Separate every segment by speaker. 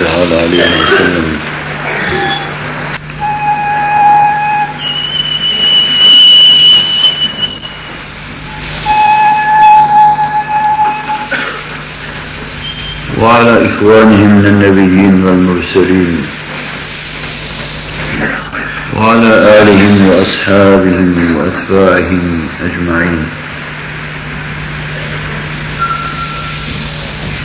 Speaker 1: تعالى عليه وسلم وعلى إخوانهم من النبيين والمرسلين. وعلى آلهم وأصحابهم وأتباعهم أجمعين.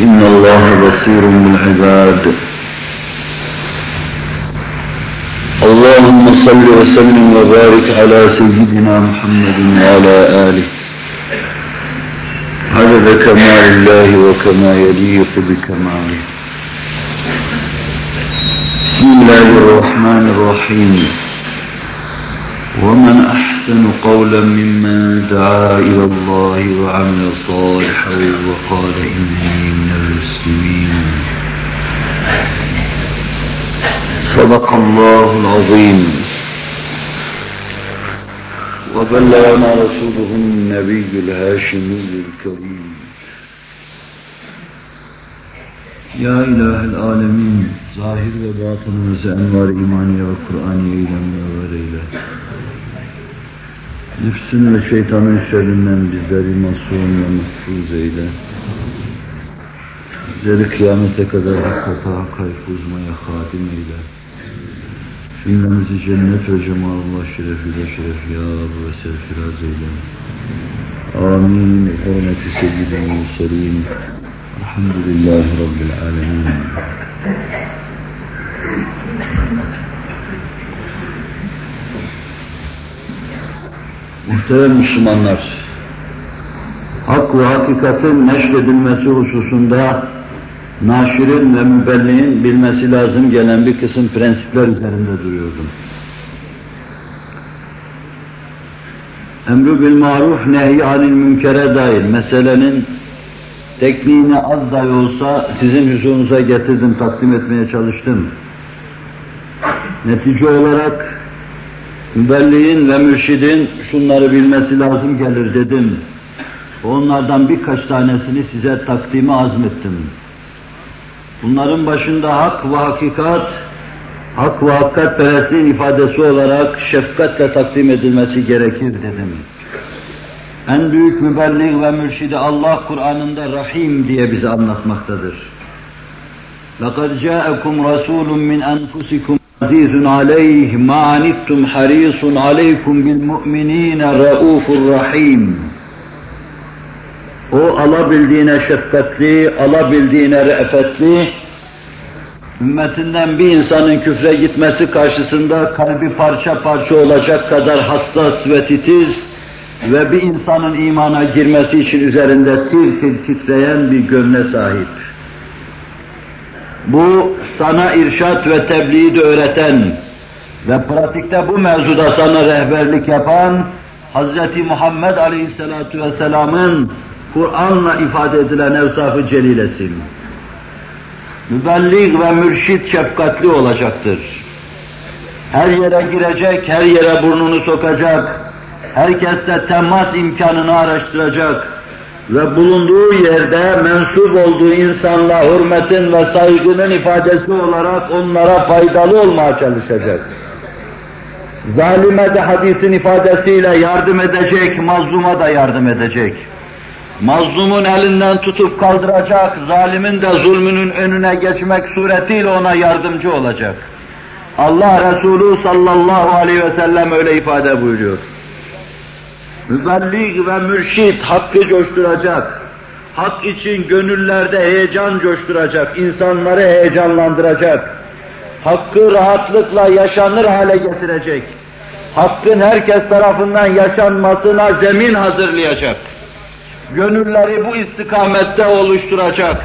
Speaker 1: إن الله بصير بالعباد اللهم صل وسلم وبارك على سيدنا محمد وعلى آله. عدد كمال الله وكما يليق بكماله. بسم الله الرحمن الرحيم. ومن أحسن قولا ممن دعا إلى الله وعمل صالحا وقال إنني من المسلمين. صدق الله العظيم. وبلغنا رسوله النبي الهاشمي الكريم. Ya İlahi Alemin, zahir ve batınımızı envar imaniye ve Kur'aniye ile münevver eyle. Nefsin ve şeytanın şerrinden bizleri masum ve mahfuz eyle. Bizleri kıyamete kadar hakikata hakka uzmaya hadim eyle. Cümlemizi cennet ve cemalullah şerefiyle şerefyar ve serfiraz eyle. Amin. Hürmeti seyyidin mursalin. Elhamdülillahi Rabbil alemin. Muhterem Müslümanlar, hak ve hakikatin neşredilmesi hususunda naşirin ve mübelliğin bilmesi lazım gelen bir kısım prensipler üzerinde duruyordum. Emru bil maruf nehy münkere dair meselenin tekniğini az dahi olsa sizin huzurunuza getirdim, takdim etmeye çalıştım. Netice olarak mübelliğin ve mürşidin şunları bilmesi lazım gelir dedim. Onlardan birkaç tanesini size takdimi azmettim. Bunların başında hak ve hakikat, hak ve hakikat perestliğin ifadesi olarak şefkatle takdim edilmesi gerekir dedim. En büyük mübelliğ ve mürşidi Allah Kur'an'ında Rahim diye bize anlatmaktadır. لَقَدْ جَاءَكُمْ رَسُولٌ مِّنْ أَنْفُسِكُمْ عَزِيزٌ عَلَيْهِ مَا عَنِتُّمْ حَرِيصٌ عَلَيْكُمْ بِالْمُؤْمِنِينَ رَؤُوفٌ رَحِيمٌ O alabildiğine şefkatli, alabildiğine re'fetli, ümmetinden bir insanın küfre gitmesi karşısında kalbi parça parça olacak kadar hassas ve titiz ve bir insanın imana girmesi için üzerinde tir tir titreyen bir gönle sahip. Bu sana irşat ve tebliği de öğreten ve pratikte bu mevzuda sana rehberlik yapan Hz. Muhammed Aleyhisselatü Vesselam'ın Kur'an'la ifade edilen evsafı celilesin. Mübelliğ ve mürşit şefkatli olacaktır. Her yere girecek, her yere burnunu sokacak, herkesle temas imkanını araştıracak ve bulunduğu yerde mensup olduğu insanla hürmetin ve saygının ifadesi olarak onlara faydalı olmaya çalışacak. Zalime de hadisin ifadesiyle yardım edecek, mazluma da yardım edecek. Mazlumun elinden tutup kaldıracak, zalimin de zulmünün önüne geçmek suretiyle ona yardımcı olacak. Allah Resulü sallallahu aleyhi ve sellem öyle ifade buyuruyor. Mübelliğ ve mürşit hakkı coşturacak, hak için gönüllerde heyecan coşturacak, insanları heyecanlandıracak, hakkı rahatlıkla yaşanır hale getirecek, hakkın herkes tarafından yaşanmasına zemin hazırlayacak, gönülleri bu istikamette oluşturacak,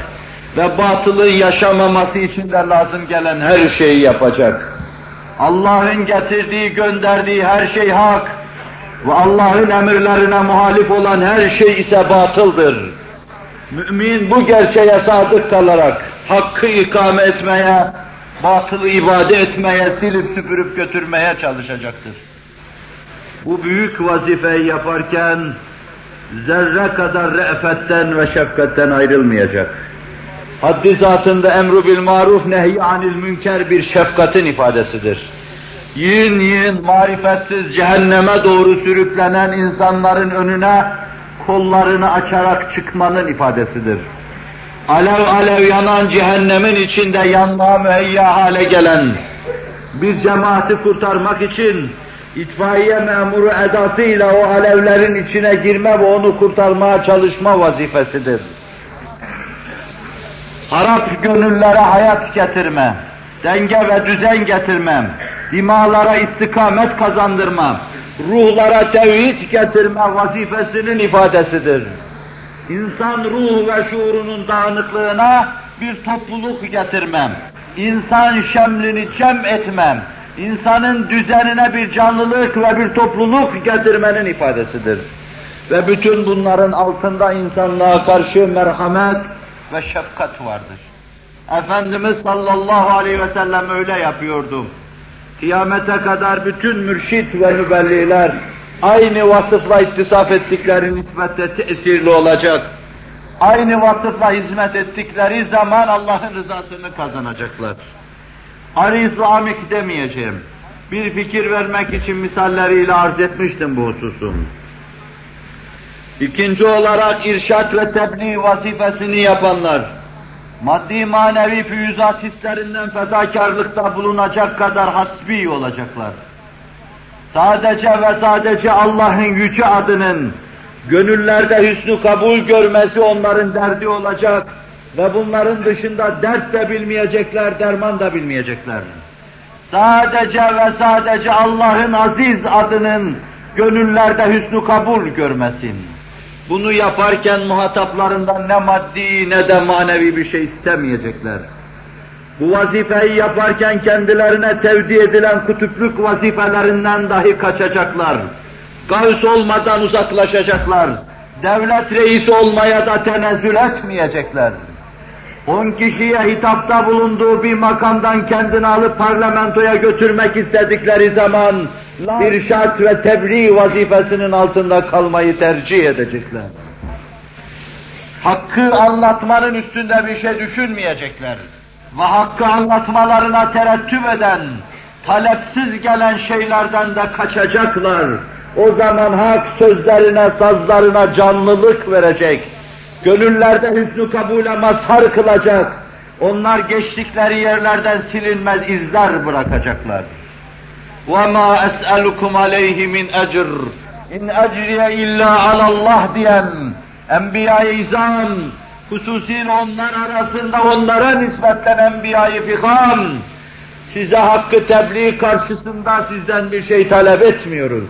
Speaker 1: ve batılın yaşamaması için de lazım gelen her şeyi yapacak. Allah'ın getirdiği, gönderdiği her şey hak ve Allah'ın emirlerine muhalif olan her şey ise batıldır. Mümin bu gerçeğe sadık kalarak hakkı ikame etmeye, batılı ibade etmeye, silip süpürüp götürmeye çalışacaktır. Bu büyük vazifeyi yaparken zerre kadar re'fetten ve şefkatten ayrılmayacak. Haddi zatında emru bil maruf nehy anil münker bir şefkatin ifadesidir. Yin yin marifetsiz cehenneme doğru sürüklenen insanların önüne kollarını açarak çıkmanın ifadesidir. Alev alev yanan cehennemin içinde yanmaya müheyya hale gelen bir cemaati kurtarmak için itfaiye memuru edasıyla o alevlerin içine girme ve onu kurtarmaya çalışma vazifesidir. Harap gönüllere hayat getirme, denge ve düzen getirme, dimalara istikamet kazandırma, ruhlara tevhid getirme vazifesinin ifadesidir. İnsan ruh ve şuurunun dağınıklığına bir topluluk getirmem, insan şemlini cem etmem, insanın düzenine bir canlılık ve bir topluluk getirmenin ifadesidir. Ve bütün bunların altında insanlığa karşı merhamet ve şefkat vardır. Efendimiz sallallahu aleyhi ve sellem öyle yapıyordu. Kıyamete kadar bütün mürşit ve nübelliler aynı vasıfla ittisaf ettikleri nispette tesirli olacak. Aynı vasıfla hizmet ettikleri zaman Allah'ın rızasını kazanacaklar. Ariz amik demeyeceğim. Bir fikir vermek için misalleriyle arz etmiştim bu hususu. İkinci olarak irşat ve tebliğ vazifesini yapanlar, maddi manevi füyüzat hislerinden fedakarlıkta bulunacak kadar hasbi olacaklar. Sadece ve sadece Allah'ın yüce adının gönüllerde hüsnü kabul görmesi onların derdi olacak ve bunların dışında dert de bilmeyecekler, derman da bilmeyecekler. Sadece ve sadece Allah'ın aziz adının gönüllerde hüsnü kabul görmesin. Bunu yaparken muhataplarından ne maddi ne de manevi bir şey istemeyecekler. Bu vazifeyi yaparken kendilerine tevdi edilen kutupluk vazifelerinden dahi kaçacaklar. Gavs olmadan uzaklaşacaklar. Devlet reisi olmaya da tenezzül etmeyecekler. On kişiye hitapta bulunduğu bir makamdan kendini alıp parlamentoya götürmek istedikleri zaman irşat ve tebliğ vazifesinin altında kalmayı tercih edecekler. Hakkı anlatmanın üstünde bir şey düşünmeyecekler. Ve hakkı anlatmalarına terettüp eden, talepsiz gelen şeylerden de kaçacaklar. O zaman hak sözlerine, sazlarına canlılık verecek Gönüllerde hüsnü kabule mazhar kılacak. Onlar geçtikleri yerlerden silinmez izler bırakacaklar. وَمَا أَسْأَلُكُمْ عَلَيْهِ مِنْ اَجْرٍ اِنْ اَجْرِيَ اِلَّا عَلَى اللّٰهِ diyen Enbiya-i İzam, hususiyle onlar arasında onlara nispetten Enbiya-i Fikam, size hakkı tebliğ karşısında sizden bir şey talep etmiyoruz.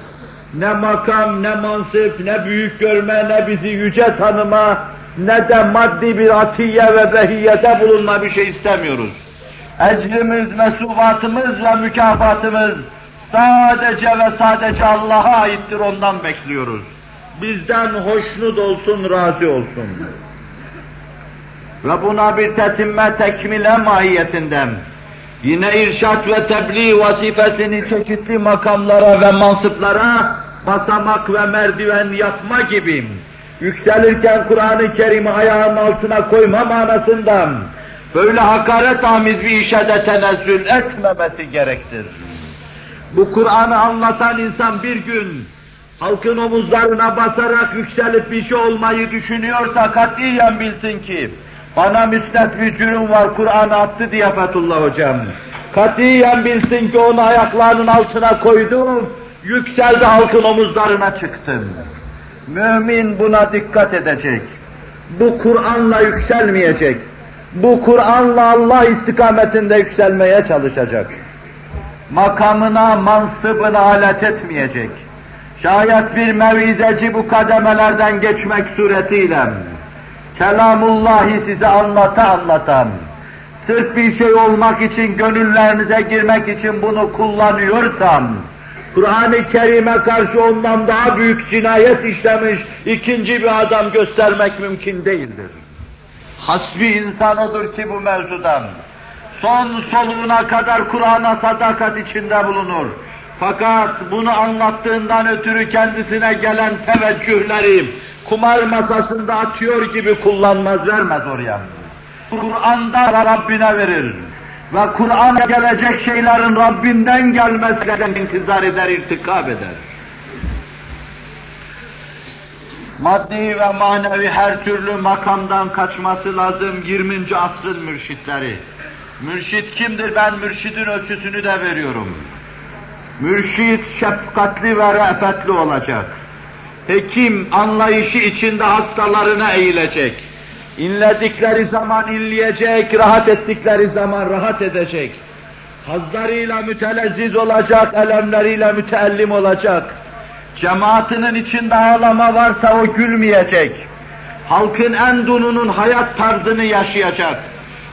Speaker 1: Ne makam, ne mansıp, ne büyük görme, ne bizi yüce tanıma, ne de maddi bir atiye ve behiyete bulunma bir şey istemiyoruz. Ecrimiz, mesubatımız ve mükafatımız sadece ve sadece Allah'a aittir, ondan bekliyoruz. Bizden hoşnut olsun, razı olsun. Ve buna bir tetimme, tekmile mahiyetinden, yine irşat ve tebliğ vazifesini çeşitli makamlara ve mansıplara basamak ve merdiven yapma gibi, yükselirken Kur'an-ı Kerim'i ayağının altına koyma manasından, böyle hakaret amiz bir işe de tenezzül etmemesi gerektir. Bu Kur'an'ı anlatan insan bir gün halkın omuzlarına basarak yükselip bir şey olmayı düşünüyorsa katiyen bilsin ki bana müsnet bir cürüm var Kur'an'ı attı diye Fethullah hocam. Katiyen bilsin ki onu ayaklarının altına koydum, yükseldi halkın omuzlarına çıktım. Mümin buna dikkat edecek. Bu Kur'an'la yükselmeyecek. Bu Kur'an'la Allah istikametinde yükselmeye çalışacak. Makamına, mansıbına alet etmeyecek. Şayet bir mevizeci bu kademelerden geçmek suretiyle kelamullahi size anlata anlatan, sırf bir şey olmak için, gönüllerinize girmek için bunu kullanıyorsam, Kur'an-ı Kerim'e karşı ondan daha büyük cinayet işlemiş ikinci bir adam göstermek mümkün değildir. Hasbi insan odur ki bu mevzudan son soluğuna kadar Kur'an'a sadakat içinde bulunur. Fakat bunu anlattığından ötürü kendisine gelen teveccühleri kumar masasında atıyor gibi kullanmaz, vermez oraya. Kur'an'da Rabbine verir. Ve Kur'an'a gelecek şeylerin Rabbinden gelmesinden intizar eder, irtikab eder. Maddi ve manevi her türlü makamdan kaçması lazım 20. asrın mürşitleri. Mürşit kimdir? Ben mürşidin ölçüsünü de veriyorum. Mürşit şefkatli ve re'fetli olacak. Hekim anlayışı içinde hastalarına eğilecek. İnledikleri zaman inleyecek, rahat ettikleri zaman rahat edecek. Hazlarıyla mütelezziz olacak, elemleriyle müteellim olacak. Cemaatinin içinde ağlama varsa o gülmeyecek. Halkın en dununun hayat tarzını yaşayacak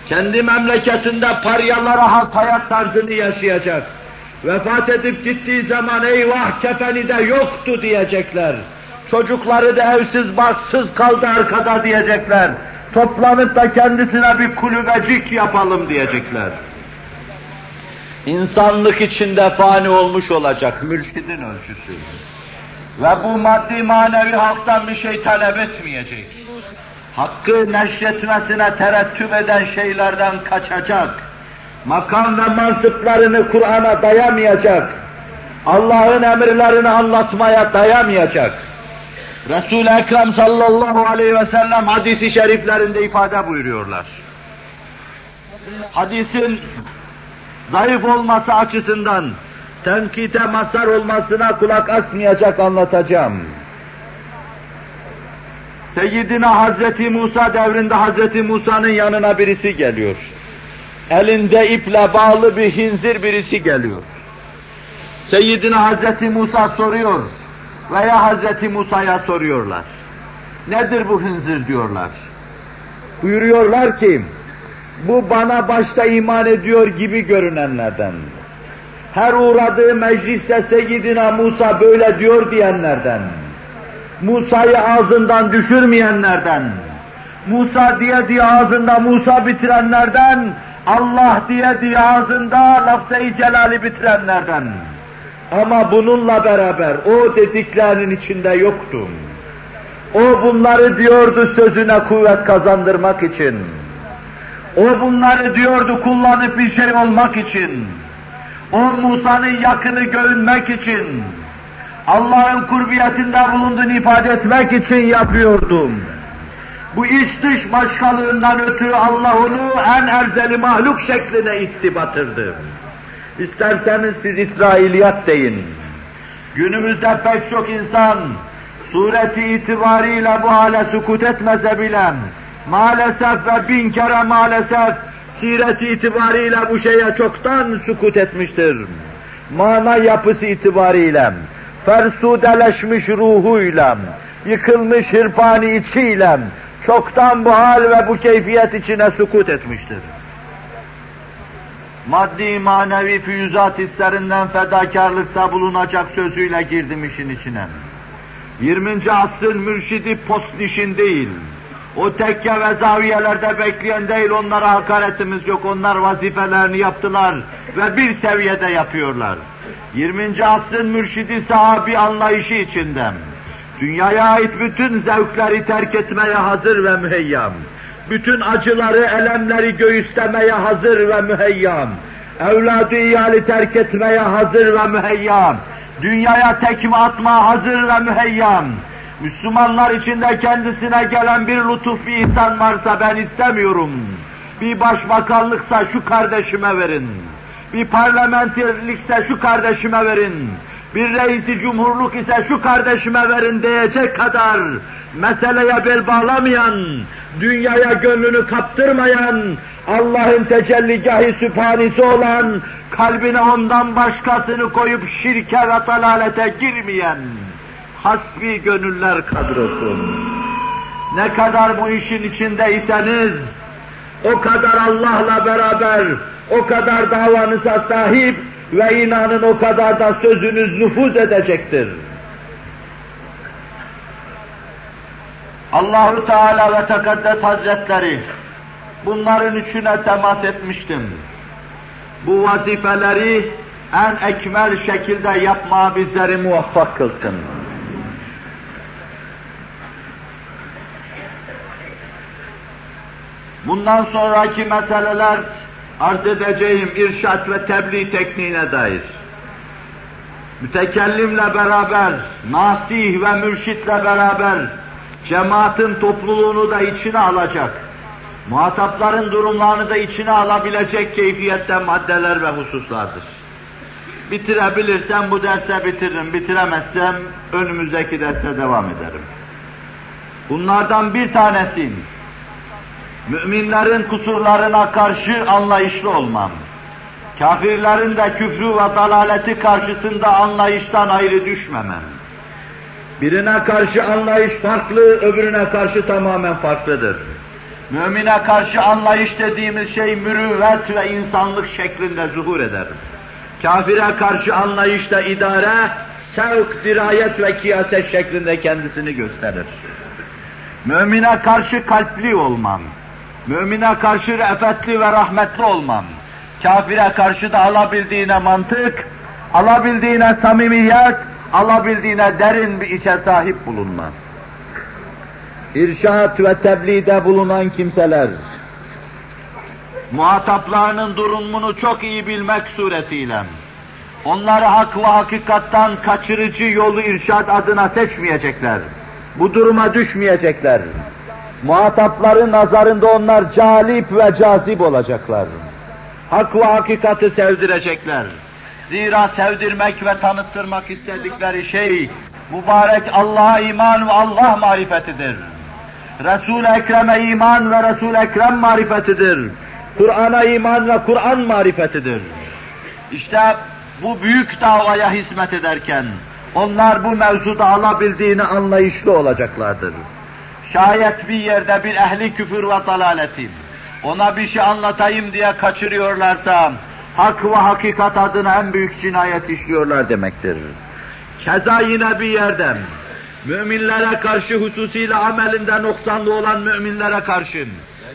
Speaker 1: kendi memleketinde paryalara has hayat tarzını yaşayacak. Vefat edip gittiği zaman eyvah kefeni de yoktu diyecekler. Çocukları da evsiz baksız kaldı arkada diyecekler. Toplanıp da kendisine bir kulübecik yapalım diyecekler. İnsanlık içinde fani olmuş olacak mürşidin ölçüsü. Ve bu maddi manevi halktan bir şey talep etmeyecek hakkı neşretmesine terettüp eden şeylerden kaçacak, makam ve mansıplarını Kur'an'a dayamayacak, Allah'ın emirlerini anlatmaya dayamayacak. Resul-i Ekrem sallallahu aleyhi ve sellem hadisi şeriflerinde ifade buyuruyorlar. Hadisin zayıf olması açısından tenkite mazhar olmasına kulak asmayacak anlatacağım. Seyyidina Hazreti Musa devrinde Hazreti Musa'nın yanına birisi geliyor. Elinde iple bağlı bir hinzir birisi geliyor. Seyyidina Hazreti Musa soruyor veya Hazreti Musa'ya soruyorlar. Nedir bu hınzır diyorlar. Buyuruyorlar ki, bu bana başta iman ediyor gibi görünenlerden. Her uğradığı mecliste Seyyidina Musa böyle diyor diyenlerden Musa'yı ağzından düşürmeyenlerden, Musa diye diye ağzında Musa bitirenlerden, Allah diye diye ağzında lafz-i celali bitirenlerden. Ama bununla beraber o dediklerinin içinde yoktu. O bunları diyordu sözüne kuvvet kazandırmak için. O bunları diyordu kullanıp bir şey olmak için. O Musa'nın yakını görünmek için. Allah'ın kurbiyetinde bulunduğunu ifade etmek için yapıyordum. Bu iç dış başkalığından ötürü Allah onu en erzeli mahluk şekline itti batırdı. İsterseniz siz İsrailiyat deyin. Günümüzde pek çok insan sureti itibariyle bu hale sukut etmese bile maalesef ve bin kere maalesef sireti itibariyle bu şeye çoktan sukut etmiştir. Mana yapısı itibariyle fersudeleşmiş ruhuyla, yıkılmış hırpani içiyle, çoktan bu hal ve bu keyfiyet içine sukut etmiştir. Maddi manevi füyüzat hislerinden fedakarlıkta bulunacak sözüyle girdim işin içine. 20. asrın mürşidi postnişin değil, o tekke ve zaviyelerde bekleyen değil, onlara hakaretimiz yok, onlar vazifelerini yaptılar ve bir seviyede yapıyorlar. 20. asrın mürşidi sahabi anlayışı içinde dünyaya ait bütün zevkleri terk etmeye hazır ve müheyyam. Bütün acıları, elemleri göğüslemeye hazır ve müheyyam. Evladı iyali terk etmeye hazır ve müheyyam. Dünyaya tekme atma hazır ve müheyyam. Müslümanlar içinde kendisine gelen bir lütuf, bir insan varsa ben istemiyorum. Bir başbakanlıksa şu kardeşime verin bir parlamenterlikse şu kardeşime verin, bir reisi cumhurluk ise şu kardeşime verin diyecek kadar meseleye bel bağlamayan, dünyaya gönlünü kaptırmayan, Allah'ın tecelligahı sübhanisi olan, kalbine ondan başkasını koyup şirke ve dalalete girmeyen, hasbi gönüller kadrosu. Ne kadar bu işin içindeyseniz, o kadar Allah'la beraber, o kadar davanıza sahip ve inanın o kadar da sözünüz nüfuz edecektir. Allahu Teala ve Tekaddes Hazretleri bunların üçüne temas etmiştim. Bu vazifeleri en ekmel şekilde yapmaya bizleri muvaffak kılsın. Bundan sonraki meseleler arz edeceğim irşat ve tebliğ tekniğine dair. Mütekellimle beraber, nasih ve mürşitle beraber cemaatin topluluğunu da içine alacak, muhatapların durumlarını da içine alabilecek keyfiyette maddeler ve hususlardır. Bitirebilirsem bu derse bitiririm, bitiremezsem önümüzdeki derse devam ederim. Bunlardan bir tanesi, müminlerin kusurlarına karşı anlayışlı olmam. Kafirlerin de küfrü ve dalaleti karşısında anlayıştan ayrı düşmemem. Birine karşı anlayış farklı, öbürüne karşı tamamen farklıdır. Mümine karşı anlayış dediğimiz şey mürüvvet ve insanlık şeklinde zuhur eder. Kafire karşı anlayışta idare, sevk, dirayet ve kiyaset şeklinde kendisini gösterir. Mümine karşı kalpli olmam, mümine karşı re'fetli ve rahmetli olmam, kafire karşı da alabildiğine mantık, alabildiğine samimiyet, alabildiğine derin bir içe sahip bulunma. İrşat ve tebliğde bulunan kimseler, muhataplarının durumunu çok iyi bilmek suretiyle, onları hak ve hakikattan kaçırıcı yolu irşat adına seçmeyecekler. Bu duruma düşmeyecekler. Muhatapların nazarında onlar calip ve cazip olacaklar. Hak ve hakikati sevdirecekler. Zira sevdirmek ve tanıttırmak istedikleri şey mübarek Allah'a iman ve Allah marifetidir. Resul-i Ekrem'e iman ve Resul-i Ekrem marifetidir. Kur'an'a iman ve Kur'an marifetidir. İşte bu büyük davaya hizmet ederken onlar bu mevzuda alabildiğini anlayışlı olacaklardır. Şayet bir yerde bir ehli küfür ve dalaletin ona bir şey anlatayım diye kaçırıyorlarsa hak ve hakikat adına en büyük cinayet işliyorlar demektir. Keza yine bir yerden müminlere karşı hususiyle amelinde noksanlı olan müminlere karşı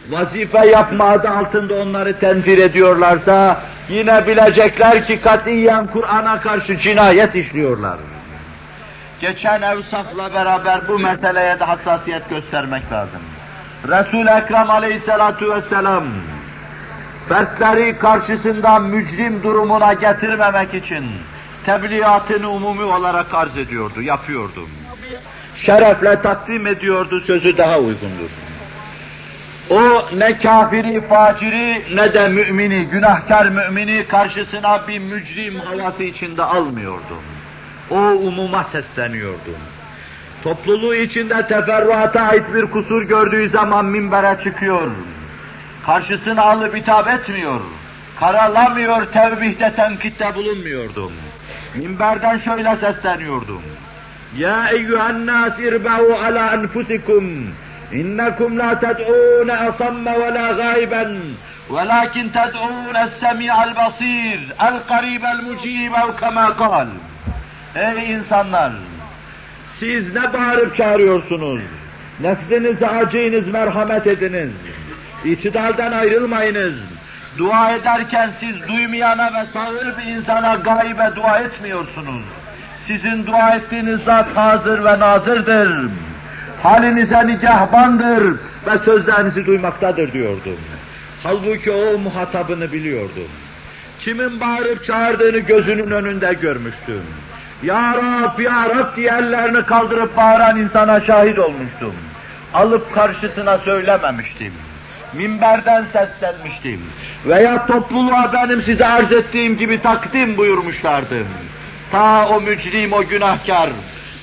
Speaker 1: vazife yapma adı altında onları tenfir ediyorlarsa yine bilecekler ki katiyen Kur'an'a karşı cinayet işliyorlar. Geçen evsafla beraber bu meseleye de hassasiyet göstermek lazım. Resul-i Ekrem aleyhissalatu vesselam fertleri karşısında mücrim durumuna getirmemek için tebliğatını umumi olarak arz ediyordu, yapıyordu. Şerefle takdim ediyordu, sözü daha uygundur. O ne kafiri, faciri ne de mümini, günahkar mümini karşısına bir mücrim havası içinde almıyordu o umuma sesleniyordu. Topluluğu içinde teferruata ait bir kusur gördüğü zaman minbere çıkıyor. Karşısına alıp hitap etmiyor. Karalamıyor, tevbihte, tenkitte bulunmuyordum. Minberden şöyle sesleniyordum. Ya eyyühen nâs irbe'u ala enfusikum. İnnekum la ted'ûne asamme ve la gâiben. Velakin ted'ûne es-semî'al basîr. El-karîbel mucîbev kemâ kâl. Ey insanlar! Siz ne bağırıp çağırıyorsunuz? Nefsinize acıyınız, merhamet ediniz. İtidalden ayrılmayınız. Dua ederken siz duymayana ve sağır bir insana gaybe dua etmiyorsunuz. Sizin dua ettiğiniz zat hazır ve nazırdır. Halinize nigahbandır ve sözlerinizi duymaktadır diyordum. Halbuki o muhatabını biliyordum. Kimin bağırıp çağırdığını gözünün önünde görmüştüm. Ya Rab, Ya Rab diye ellerini kaldırıp bağıran insana şahit olmuştum. Alıp karşısına söylememiştim. Minberden seslenmiştim. Veya topluluğa benim size arz ettiğim gibi takdim buyurmuşlardı. Ta o mücrim, o günahkar,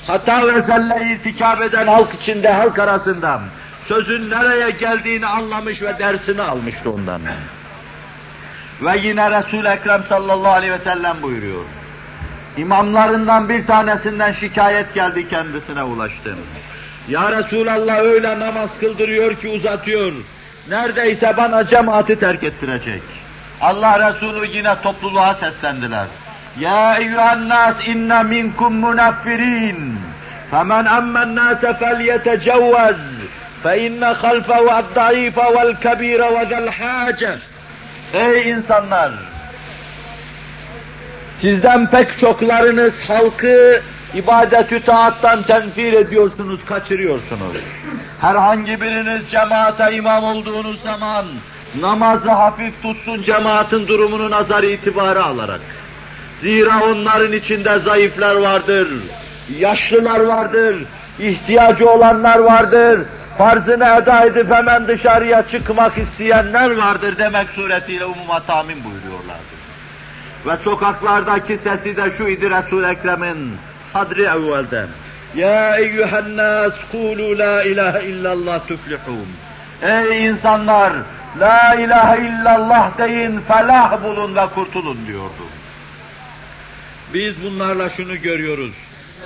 Speaker 1: hata ve zelle irtikap eden halk içinde, halk arasında sözün nereye geldiğini anlamış ve dersini almıştı ondan. Ve yine Resul-i Ekrem sallallahu aleyhi ve sellem buyuruyor. İmamlarından bir tanesinden şikayet geldi kendisine ulaştı. Ya Resulallah öyle namaz kıldırıyor ki uzatıyor. Neredeyse bana cemaati terk ettirecek. Allah Resulü yine topluluğa seslendiler. Ya eyyühen nas inne minkum munaffirin. Femen ammen nase fel yetecevvez. Fe inne halfe ve da'ife vel kebire ve zel Ey insanlar! Sizden pek çoklarınız halkı ibadet-ü taattan tenfir ediyorsunuz, kaçırıyorsunuz. Herhangi biriniz cemaate imam olduğunuz zaman namazı hafif tutsun cemaatin durumunu nazar itibarı alarak. Zira onların içinde zayıflar vardır, yaşlılar vardır, ihtiyacı olanlar vardır, farzını eda edip hemen dışarıya çıkmak isteyenler vardır demek suretiyle umuma tamin buyuruyorlardı. Ve sokaklardaki sesi de şu idi Resul-i Ekrem'in sadri evvelden. Ya eyyühen nas kulu la ilahe illallah tuflihun. Ey insanlar la ilahe illallah deyin felah bulun ve kurtulun diyordu. Biz bunlarla şunu görüyoruz.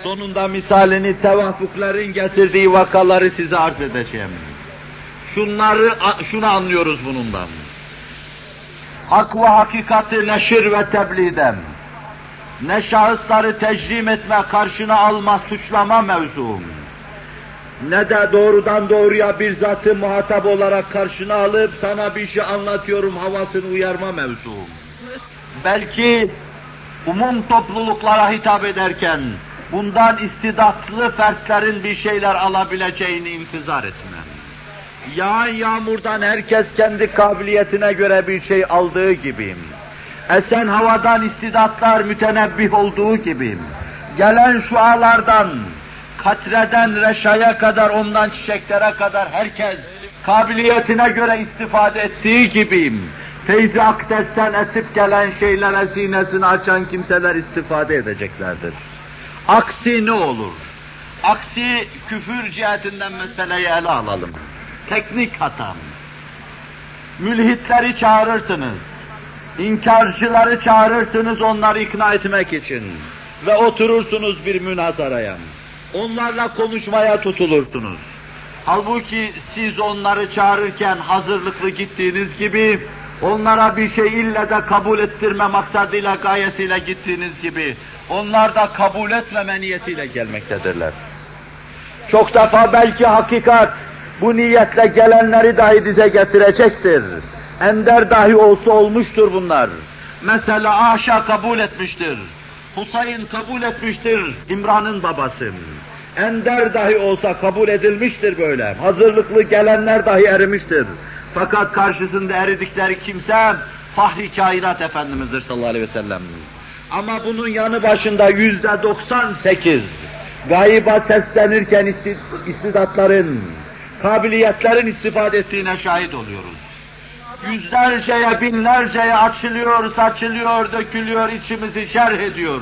Speaker 1: Sonunda misalini tevafukların getirdiği vakaları size arz edeceğim. Şunları, şunu anlıyoruz bunundan. Hak ve hakikati neşir ve tebliğden, ne şahısları tecrim etme, karşına alma, suçlama mevzum, ne de doğrudan doğruya bir zatı muhatap olarak karşına alıp sana bir şey anlatıyorum havasını uyarma mevzum. Belki umum topluluklara hitap ederken bundan istidatlı fertlerin bir şeyler alabileceğini intizar etmem. Yağan yağmurdan herkes kendi kabiliyetine göre bir şey aldığı gibi, esen havadan istidatlar mütenebbih olduğu gibi, gelen şualardan, katreden reşaya kadar, ondan çiçeklere kadar herkes kabiliyetine göre istifade ettiği gibi, feyzi akdesten esip gelen şeylere sinesini açan kimseler istifade edeceklerdir. Aksi ne olur? Aksi küfür cihetinden meseleyi ele alalım. Teknik hatam. Mülhitleri çağırırsınız. İnkarcıları çağırırsınız onları ikna etmek için. Ve oturursunuz bir münazaraya. Onlarla konuşmaya tutulursunuz. Halbuki siz onları çağırırken hazırlıklı gittiğiniz gibi onlara bir şey ille de kabul ettirme maksadıyla, gayesiyle gittiğiniz gibi onlar da kabul etmeme niyetiyle gelmektedirler. Çok defa belki hakikat bu niyetle gelenleri dahi dize getirecektir. Ender dahi olsa olmuştur bunlar. Mesela Aşa kabul etmiştir. Husayn kabul etmiştir, İmran'ın babası. Ender dahi olsa kabul edilmiştir böyle. Hazırlıklı gelenler dahi erimiştir. Fakat karşısında eridikleri kimse Fahri Kainat Efendimiz'dir sallallahu aleyhi ve sellem. Ama bunun yanı başında yüzde 98 gayba seslenirken istidatların, kabiliyetlerin istifade ettiğine şahit oluyoruz. Yüzlerceye, binlerceye açılıyor, saçılıyor, dökülüyor, içimizi şerh ediyor.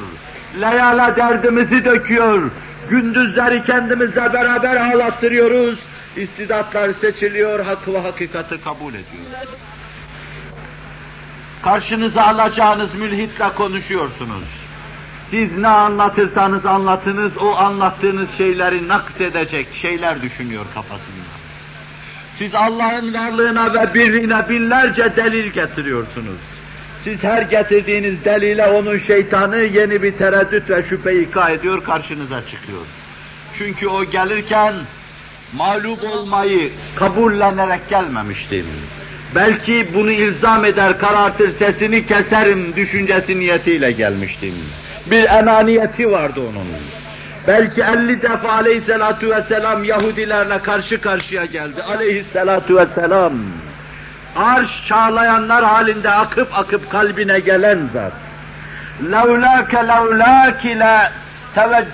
Speaker 1: Leyala derdimizi döküyor. Gündüzleri kendimizle beraber ağlattırıyoruz. İstidatlar seçiliyor, hakkı ve hakikati kabul ediyor. Karşınıza alacağınız mülhitle konuşuyorsunuz. Siz ne anlatırsanız anlatınız, o anlattığınız şeyleri nakledecek şeyler düşünüyor kafasında. Siz Allah'ın varlığına ve birliğine binlerce delil getiriyorsunuz. Siz her getirdiğiniz delile onun şeytanı yeni bir tereddüt ve şüphe ika ediyor, karşınıza çıkıyor. Çünkü o gelirken mağlup olmayı kabullenerek gelmemişti. Belki bunu ilzam eder, karartır, sesini keserim düşüncesi niyetiyle gelmiştim. Bir enaniyeti vardı onun. Belki elli defa aleyhissalatu vesselam Yahudilerle karşı karşıya geldi. Aleyhissalatu vesselam. Arş çağlayanlar halinde akıp akıp kalbine gelen zat. Levlâke levlâki le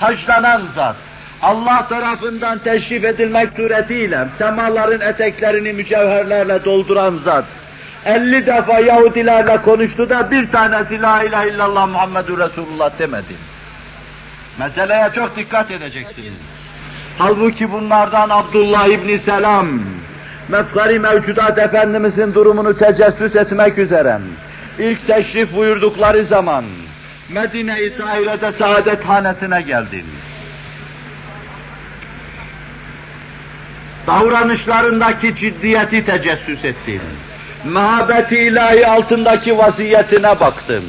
Speaker 1: taclanan zat. Allah tarafından teşrif edilmek suretiyle semaların eteklerini mücevherlerle dolduran zat. 50 defa Yahudilerle konuştu da bir tanesi la ilahe illallah Muhammedur Resulullah demedi. Meseleye çok dikkat edeceksiniz. Halbuki bunlardan Abdullah İbni Selam, mefkari mevcudat Efendimizin durumunu tecessüs etmek üzere ilk teşrif buyurdukları zaman Medine-i Tahire'de saadet hanesine geldi. davranışlarındaki ciddiyeti tecessüs ettim. Mehabeti ilahi altındaki vaziyetine baktım.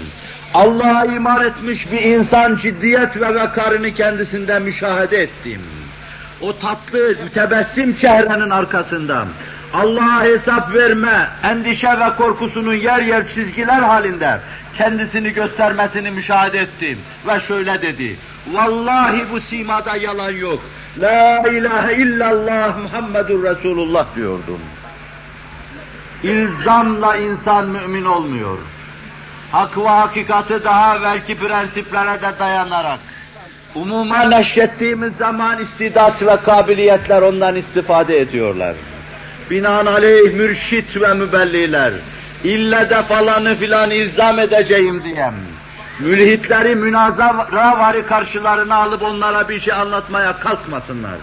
Speaker 1: Allah'a iman etmiş bir insan ciddiyet ve vekarını kendisinde müşahede ettim. O tatlı, tebessim çehrenin arkasından Allah'a hesap verme, endişe ve korkusunun yer yer çizgiler halinde kendisini göstermesini müşahede ettim. Ve şöyle dedi, Vallahi bu simada yalan yok. La ilahe illallah Muhammedur Resulullah diyordum. İlzamla insan mümin olmuyor. Hak ve hakikati daha belki prensiplere de dayanarak, umuma neşrettiğimiz zaman istidat ve kabiliyetler ondan istifade ediyorlar. Binaenaleyh mürşit ve mübelliler, ille de falanı filan ilzam edeceğim diyem. Mülhitleri münazara varı karşılarına alıp onlara bir şey anlatmaya kalkmasınlar.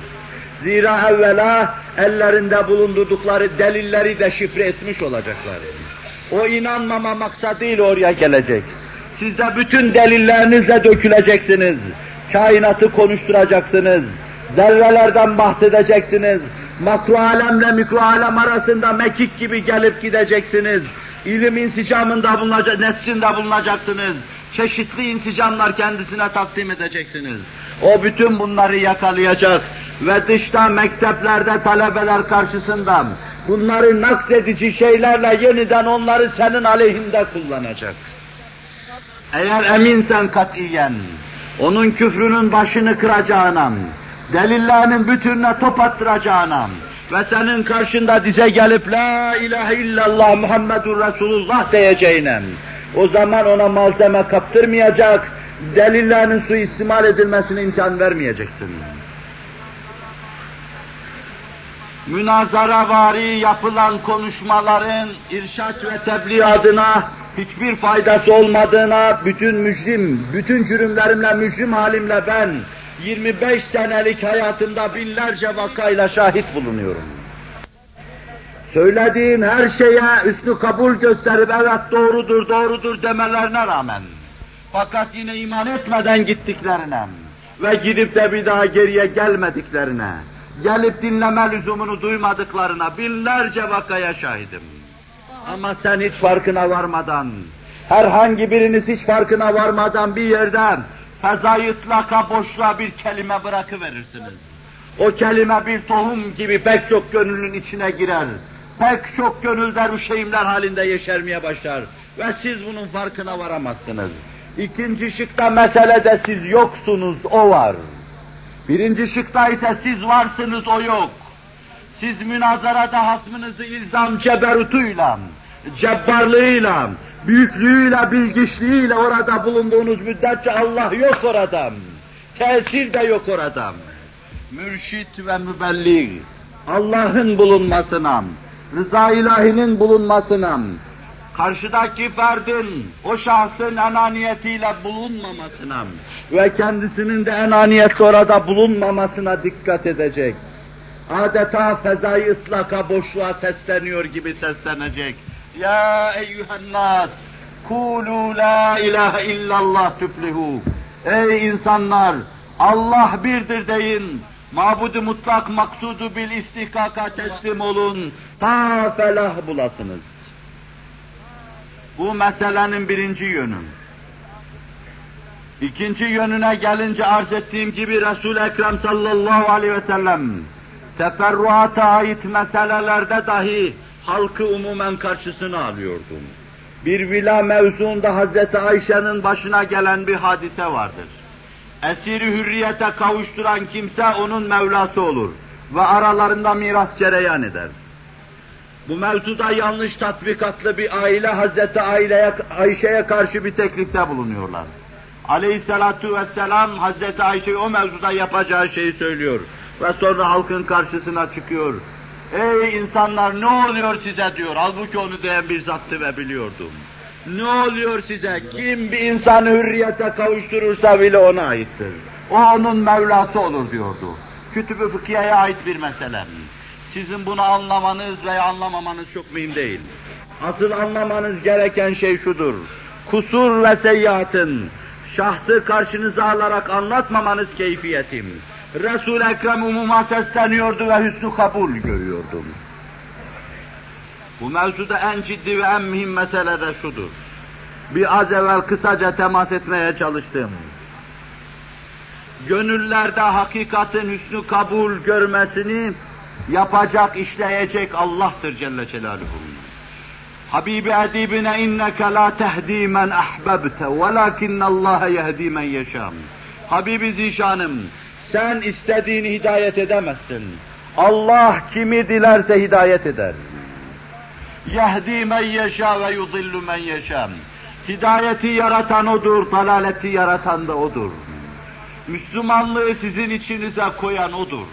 Speaker 1: Zira evvela ellerinde bulundurdukları delilleri de şifre etmiş olacaklar. O inanmama maksadıyla oraya gelecek. Siz de bütün delillerinizle döküleceksiniz. Kainatı konuşturacaksınız. Zerrelerden bahsedeceksiniz. Makro alemle mikro alem arasında mekik gibi gelip gideceksiniz. İlim insicamında bulunacak, nefsinde bulunacaksınız. Çeşitli insicamlar kendisine takdim edeceksiniz. O bütün bunları yakalayacak ve dışta mekteplerde talebeler karşısında bunları naksedici şeylerle yeniden onları senin aleyhinde kullanacak. Eğer eminsen katiyen, onun küfrünün başını kıracağına, delillerinin bütününe top attıracağına ve senin karşında dize gelip La ilahe illallah Muhammedur Resulullah diyeceğine, o zaman ona malzeme kaptırmayacak, delillerinin suistimal edilmesine imkan vermeyeceksin. Münazara vari yapılan konuşmaların irşat ve tebliğ adına hiçbir faydası olmadığına bütün mücrim, bütün cürümlerimle, mücrim halimle ben 25 senelik hayatımda binlerce vakayla şahit bulunuyorum. Söylediğin her şeye üstü kabul gösterip evet doğrudur, doğrudur demelerine rağmen fakat yine iman etmeden gittiklerine ve gidip de bir daha geriye gelmediklerine, gelip dinleme lüzumunu duymadıklarına binlerce vakaya şahidim. Ama sen hiç farkına varmadan, herhangi biriniz hiç farkına varmadan bir yerde fezayı itlaka boşluğa bir kelime bırakıverirsiniz. O kelime bir tohum gibi pek çok gönlün içine girer. Pek çok gönül dervişeyimler halinde yeşermeye başlar. Ve siz bunun farkına varamazsınız. İkinci şıkta meselede siz yoksunuz, o var. Birinci şıkta ise siz varsınız, o yok. Siz münazarada hasmınızı ilzam ceberutuyla, cebbarlığıyla, büyüklüğüyle, bilgiçliğiyle orada bulunduğunuz müddetçe Allah yok orada. Tesir de yok orada. Mürşit ve mübelliğ, Allah'ın bulunmasına, rıza ilahinin bulunmasına, karşıdaki ferdin o şahsın enaniyetiyle bulunmamasına ve kendisinin de enaniyetli orada bulunmamasına dikkat edecek. Adeta fezayı ıtlaka boşluğa sesleniyor gibi seslenecek. Ya eyyühen nas, kulu la ilahe illallah tüflihu. Ey insanlar, Allah birdir deyin, mabudu mutlak maksudu bil istihkaka teslim olun, ta felah bulasınız. Bu meselenin birinci yönü. İkinci yönüne gelince arz ettiğim gibi Resul-i Ekrem sallallahu aleyhi ve sellem teferruata ait meselelerde dahi halkı umumen karşısına alıyordu. Bir vila mevzuunda Hazreti Ayşe'nin başına gelen bir hadise vardır. Esiri hürriyete kavuşturan kimse onun Mevlası olur ve aralarında miras cereyan eder. Bu mevzuda yanlış tatbikatlı bir aile Hazreti Ayşe'ye karşı bir teklifte bulunuyorlar. Aleyhissalatu vesselam Hazreti Ayşe'ye o mevzuda yapacağı şeyi söylüyor. Ve sonra halkın karşısına çıkıyor. Ey insanlar ne oluyor size diyor. Halbuki onu diyen bir zattı ve biliyordum. Ne oluyor size? Kim bir insanı hürriyete kavuşturursa bile ona aittir. O onun Mevlası olur diyordu. Kütüb-ü Fıkhiye'ye ait bir mesele. Sizin bunu anlamanız veya anlamamanız çok mühim değil. Asıl anlamanız gereken şey şudur. Kusur ve seyyiatın şahsı karşınıza alarak anlatmamanız keyfiyetim. Resul-i Ekrem umuma sesleniyordu ve hüsnü kabul görüyordum. Bu mevzuda en ciddi ve en mühim mesele de şudur. Bir az evvel kısaca temas etmeye çalıştım. Gönüllerde hakikatin hüsnü kabul görmesini yapacak, işleyecek Allah'tır Celle Celaluhu. Habibi edibine inneke la tehdi men ahbebte velakinne Allah yehdi men yeşam. Habibi zişanım sen istediğini hidayet edemezsin. Allah kimi dilerse hidayet eder. Yehdi men yeşâ ve yudillu men yeşâm. Hidayeti yaratan odur, dalaleti yaratan da odur. Müslümanlığı sizin içinize koyan odur.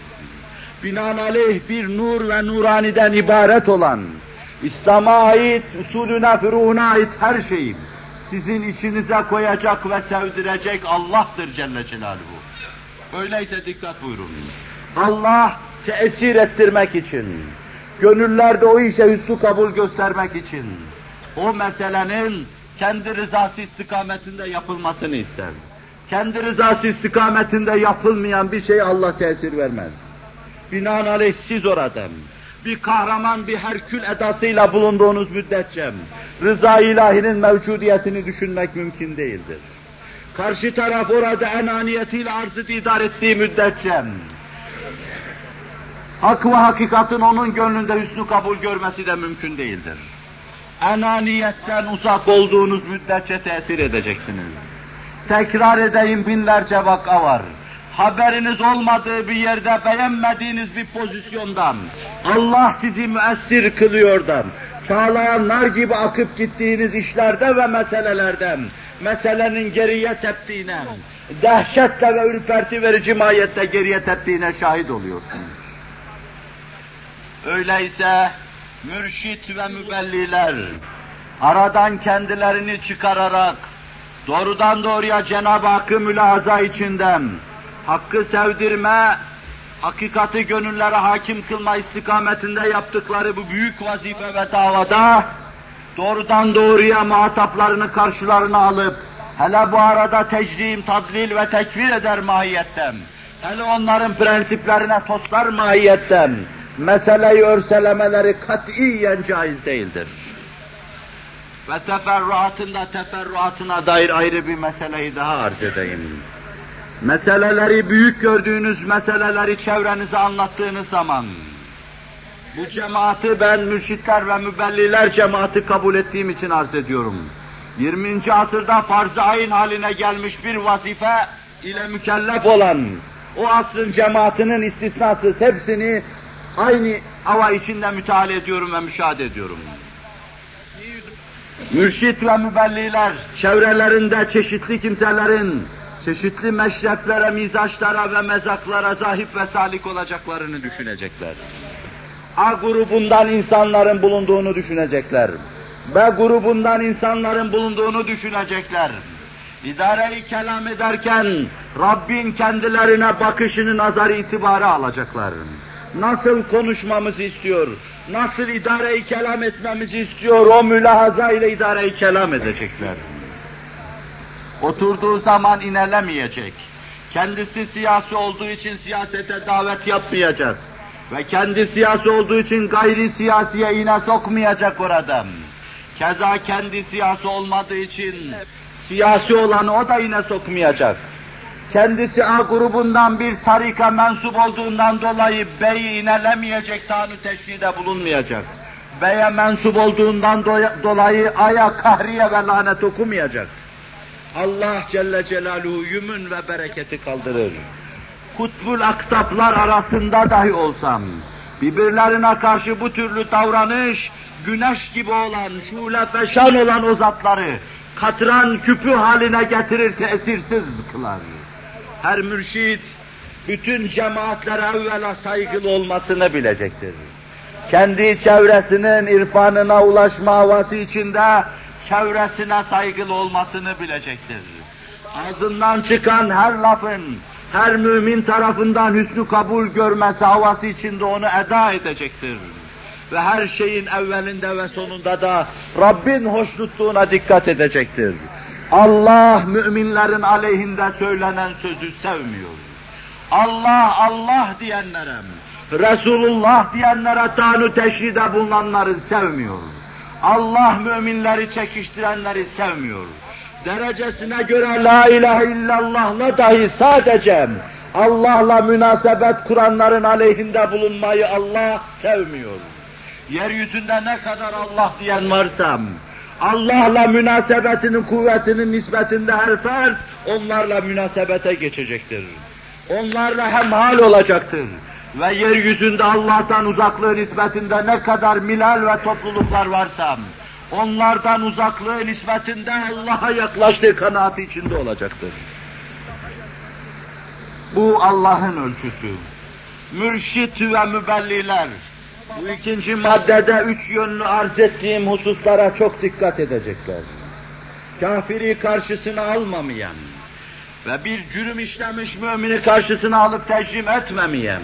Speaker 1: Binaenaleyh bir nur ve nuraniden ibaret olan, İslam'a ait, usulüne, furuhuna ait her şeyi sizin içinize koyacak ve sevdirecek Allah'tır Celle Celaluhu. Öyleyse dikkat buyurun. Allah tesir ettirmek için, gönüllerde o işe üstü kabul göstermek için, o meselenin kendi rızası istikametinde yapılmasını ister. Kendi rızası istikametinde yapılmayan bir şey Allah tesir vermez. Binaenaleyh siz oradan, bir kahraman, bir herkül edasıyla bulunduğunuz müddetçe rıza ilahinin mevcudiyetini düşünmek mümkün değildir. Karşı taraf orada enaniyetiyle arzı idar ettiği müddetçe hak ve hakikatin onun gönlünde hüsnü kabul görmesi de mümkün değildir. Enaniyetten uzak olduğunuz müddetçe tesir edeceksiniz. Tekrar edeyim binlerce vaka var haberiniz olmadığı bir yerde beğenmediğiniz bir pozisyondan, Allah sizi müessir kılıyordan, çağlayanlar gibi akıp gittiğiniz işlerde ve meselelerden, meselenin geriye teptiğine, dehşetle ve ürperti verici mahiyette geriye teptiğine şahit oluyorsunuz. Öyleyse mürşit ve mübelliler aradan kendilerini çıkararak doğrudan doğruya Cenab-ı Hakk'ı mülahaza içinden hakkı sevdirme, hakikati gönüllere hakim kılma istikametinde yaptıkları bu büyük vazife ve davada doğrudan doğruya muhataplarını karşılarına alıp hele bu arada tecrim, tadlil ve tekfir eder mahiyetten, hele onların prensiplerine toslar mahiyetten meseleyi örselemeleri katiyen caiz değildir. Ve teferruatında teferruatına dair ayrı bir meseleyi daha arz edeyim meseleleri büyük gördüğünüz meseleleri çevrenize anlattığınız zaman, bu cemaati ben mürşitler ve mübelliler cemaati kabul ettiğim için arz ediyorum. 20. asırda farz-ı haline gelmiş bir vazife ile mükellef olan o asrın cemaatinin istisnasız hepsini aynı hava içinde müteala ediyorum ve müşahede ediyorum. Mürşit ve mübelliler çevrelerinde çeşitli kimselerin çeşitli meşreplere, mizaçlara ve mezaklara zahip ve salik olacaklarını düşünecekler. A grubundan insanların bulunduğunu düşünecekler. B grubundan insanların bulunduğunu düşünecekler. İdare-i kelam ederken Rabbin kendilerine bakışını nazar itibarı alacaklar. Nasıl konuşmamızı istiyor, nasıl idare-i kelam etmemizi istiyor, o mülahaza ile idare-i kelam edecekler. Oturduğu zaman inelemeyecek. Kendisi siyasi olduğu için siyasete davet yapmayacak. Ve kendi siyasi olduğu için gayri siyasiye iğne sokmayacak orada. Keza kendi siyasi olmadığı için siyasi olanı o da yine sokmayacak. Kendisi A grubundan bir tarika mensup olduğundan dolayı B'yi inelemeyecek, tanrı teşride bulunmayacak. B'ye mensup olduğundan dolayı A'ya kahriye ve lanet okumayacak. Allah Celle Celaluhu yümün ve bereketi kaldırır. Kutbul aktaplar arasında dahi olsam, birbirlerine karşı bu türlü davranış, güneş gibi olan, şule feşan olan o zatları, katran küpü haline getirir, tesirsiz kılar. Her mürşit, bütün cemaatlere evvela saygılı olmasını bilecektir. Kendi çevresinin irfanına ulaşma havası içinde çevresine saygılı olmasını bilecektir. Ağzından çıkan her lafın, her mümin tarafından hüsnü kabul görmesi havası içinde onu eda edecektir. Ve her şeyin evvelinde ve sonunda da Rabbin hoşnutluğuna dikkat edecektir. Allah müminlerin aleyhinde söylenen sözü sevmiyor. Allah Allah diyenlere, Resulullah diyenlere tanu teşhide bulunanları sevmiyor. Allah müminleri çekiştirenleri sevmiyor. Derecesine göre la ilahe illallah'la dahi sadece Allah'la münasebet kuranların aleyhinde bulunmayı Allah sevmiyor. Yeryüzünde ne kadar Allah diyen varsam, Allah'la münasebetinin kuvvetinin nispetinde her fert onlarla münasebete geçecektir. Onlarla hemhal olacaktır. Ve yeryüzünde Allah'tan uzaklığı nispetinde ne kadar milal ve topluluklar varsam, onlardan uzaklığı nispetinde Allah'a yaklaştığı kanaati içinde olacaktır. Bu Allah'ın ölçüsü. Mürşit ve mübelliler, bu ikinci maddede üç yönlü arz ettiğim hususlara çok dikkat edecekler. Kafiri karşısına almamayan ve bir cürüm işlemiş mümini karşısına alıp tecrim etmemeyen,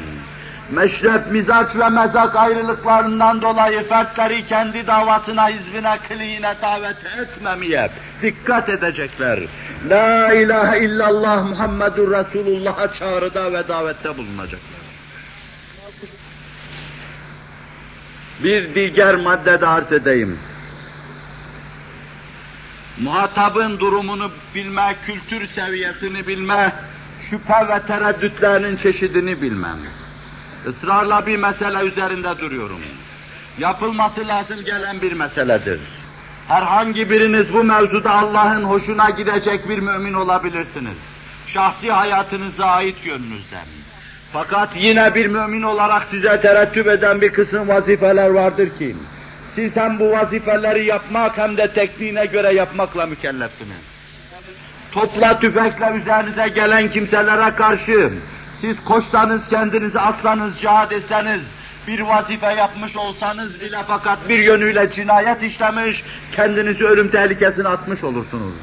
Speaker 1: meşrep, mizaç ve mezak ayrılıklarından dolayı fertleri kendi davasına, hizbine, kliğine davet etmemeye dikkat edecekler. La ilahe illallah Muhammedur Resulullah'a çağrıda ve davette bulunacaklar. Bir diğer madde de arz edeyim. Muhatabın durumunu bilme, kültür seviyesini bilme, şüphe ve tereddütlerinin çeşidini bilmem. Israrla bir mesele üzerinde duruyorum. Yapılması lazım gelen bir meseledir. Herhangi biriniz bu mevzuda Allah'ın hoşuna gidecek bir mümin olabilirsiniz. Şahsi hayatınıza ait yönünüzden. Fakat yine bir mümin olarak size terettüp eden bir kısım vazifeler vardır ki, siz hem bu vazifeleri yapmak hem de tekniğine göre yapmakla mükellefsiniz. Topla tüfekle üzerinize gelen kimselere karşı, siz koşsanız, kendinizi atsanız, cihad etseniz, bir vazife yapmış olsanız bile fakat bir yönüyle cinayet işlemiş, kendinizi ölüm tehlikesine atmış olursunuz.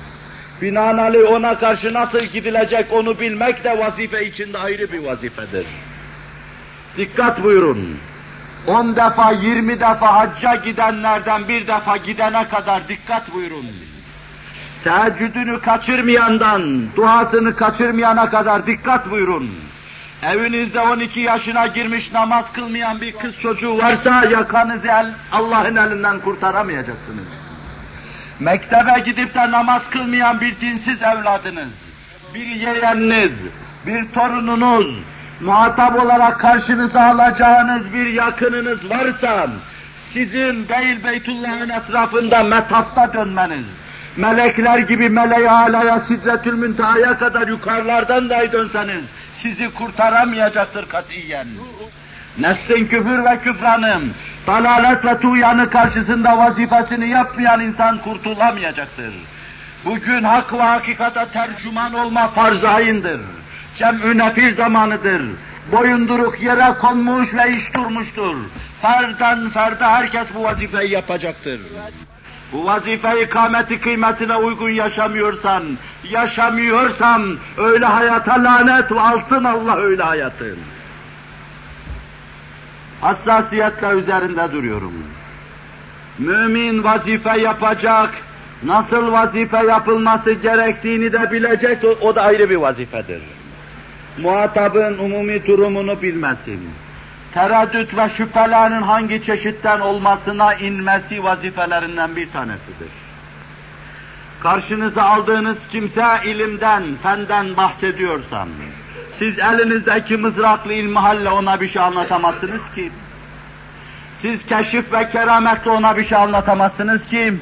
Speaker 1: Binaenaleyh ona karşı nasıl gidilecek onu bilmek de vazife içinde ayrı bir vazifedir. Dikkat buyurun. On defa, yirmi defa hacca gidenlerden bir defa gidene kadar dikkat buyurun. Teheccüdünü kaçırmayandan, duasını kaçırmayana kadar dikkat buyurun. Evinizde 12 yaşına girmiş namaz kılmayan bir kız çocuğu varsa yakanızı el, Allah'ın elinden kurtaramayacaksınız. Mektebe gidip de namaz kılmayan bir dinsiz evladınız, bir yeğeniniz, bir torununuz, muhatap olarak karşınıza alacağınız bir yakınınız varsa, sizin değil Beytullah'ın etrafında metasta dönmeniz, melekler gibi meleği alaya, sidretül müntehaya kadar yukarılardan dahi dönseniz, sizi kurtaramayacaktır katiyen. Neslin küfür ve küfranım, dalalet ve tuğyanı karşısında vazifesini yapmayan insan kurtulamayacaktır. Bugün hak ve hakikata tercüman olma farz-ı ayındır. Cem-ü nefir zamanıdır. Boyunduruk yere konmuş ve iş durmuştur. Ferden ferde herkes bu vazifeyi yapacaktır. Bu vazife ikameti kıymetine uygun yaşamıyorsan, yaşamıyorsam öyle hayata lanet alsın Allah öyle hayatın. Hassasiyetle üzerinde duruyorum. Mümin vazife yapacak, nasıl vazife yapılması gerektiğini de bilecek, o, o da ayrı bir vazifedir. Muhatabın umumi durumunu bilmesin. Tereddüt ve şüphelerin hangi çeşitten olmasına inmesi vazifelerinden bir tanesidir. Karşınıza aldığınız kimse ilimden, fenden bahsediyorsam, siz elinizdeki mızraklı ilmihalle ona bir şey anlatamazsınız ki. Siz keşif ve kerametle ona bir şey anlatamazsınız ki.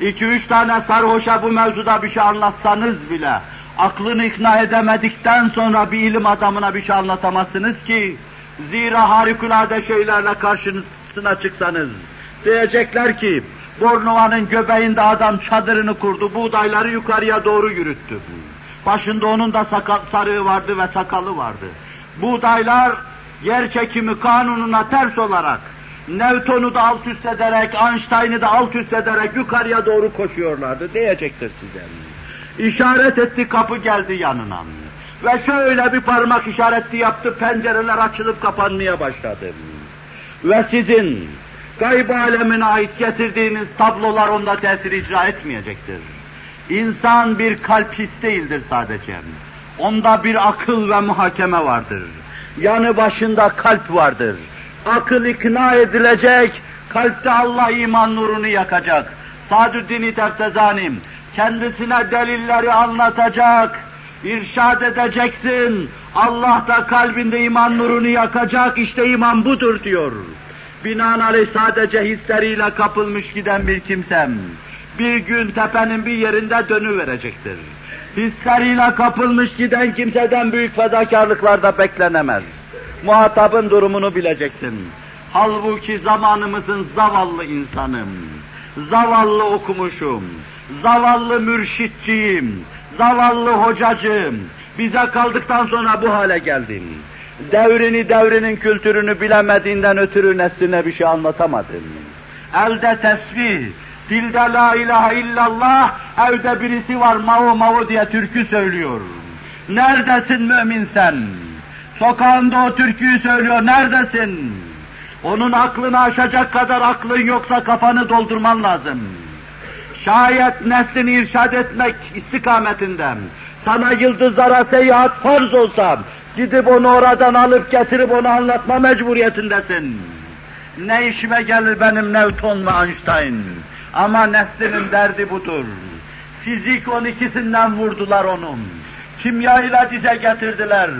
Speaker 1: İki üç tane sarhoşa bu mevzuda bir şey anlatsanız bile, aklını ikna edemedikten sonra bir ilim adamına bir şey anlatamazsınız ki. Zira harikulade şeylerle karşısına çıksanız, diyecekler ki, Bornova'nın göbeğinde adam çadırını kurdu, buğdayları yukarıya doğru yürüttü. Başında onun da sakal, sarığı vardı ve sakalı vardı. Buğdaylar yer çekimi kanununa ters olarak Newton'u da alt üst ederek, Einstein'ı da alt üst ederek yukarıya doğru koşuyorlardı diyecektir size. İşaret etti, kapı geldi yanına. Ve şöyle bir parmak işareti yaptı, pencereler açılıp kapanmaya başladı. Ve sizin gayb alemine ait getirdiğiniz tablolar onda tesir icra etmeyecektir. İnsan bir kalp his değildir sadece. Onda bir akıl ve muhakeme vardır. Yanı başında kalp vardır. Akıl ikna edilecek, kalpte Allah iman nurunu yakacak. Sadüddin Teftezanim kendisine delilleri anlatacak, irşad edeceksin. Allah da kalbinde iman nurunu yakacak, işte iman budur diyor. Binaenaleyh sadece hisleriyle kapılmış giden bir kimsem, bir gün tepenin bir yerinde dönü verecektir. Hisleriyle kapılmış giden kimseden büyük fedakarlıklar da beklenemez. Muhatabın durumunu bileceksin. Halbuki zamanımızın zavallı insanım, zavallı okumuşum, zavallı mürşitçiyim, zavallı hocacığım, bize kaldıktan sonra bu hale geldim. Devrini, devrinin kültürünü bilemediğinden ötürü nesline bir şey anlatamadım. Elde tesbih, dilde la ilahe illallah, evde birisi var mavo mavo diye türkü söylüyor. Neredesin mümin sen? Sokağında o türküyü söylüyor, neredesin? Onun aklını aşacak kadar aklın yoksa kafanı doldurman lazım. Şayet neslini irşad etmek istikametinden, sana yıldızlara seyahat farz olsa, gidip onu oradan alıp getirip onu anlatma mecburiyetindesin. Ne işime gelir benim Newton ve Einstein? Ama neslinin derdi budur. Fizik on ikisinden vurdular onun. Kimya ile dize getirdiler.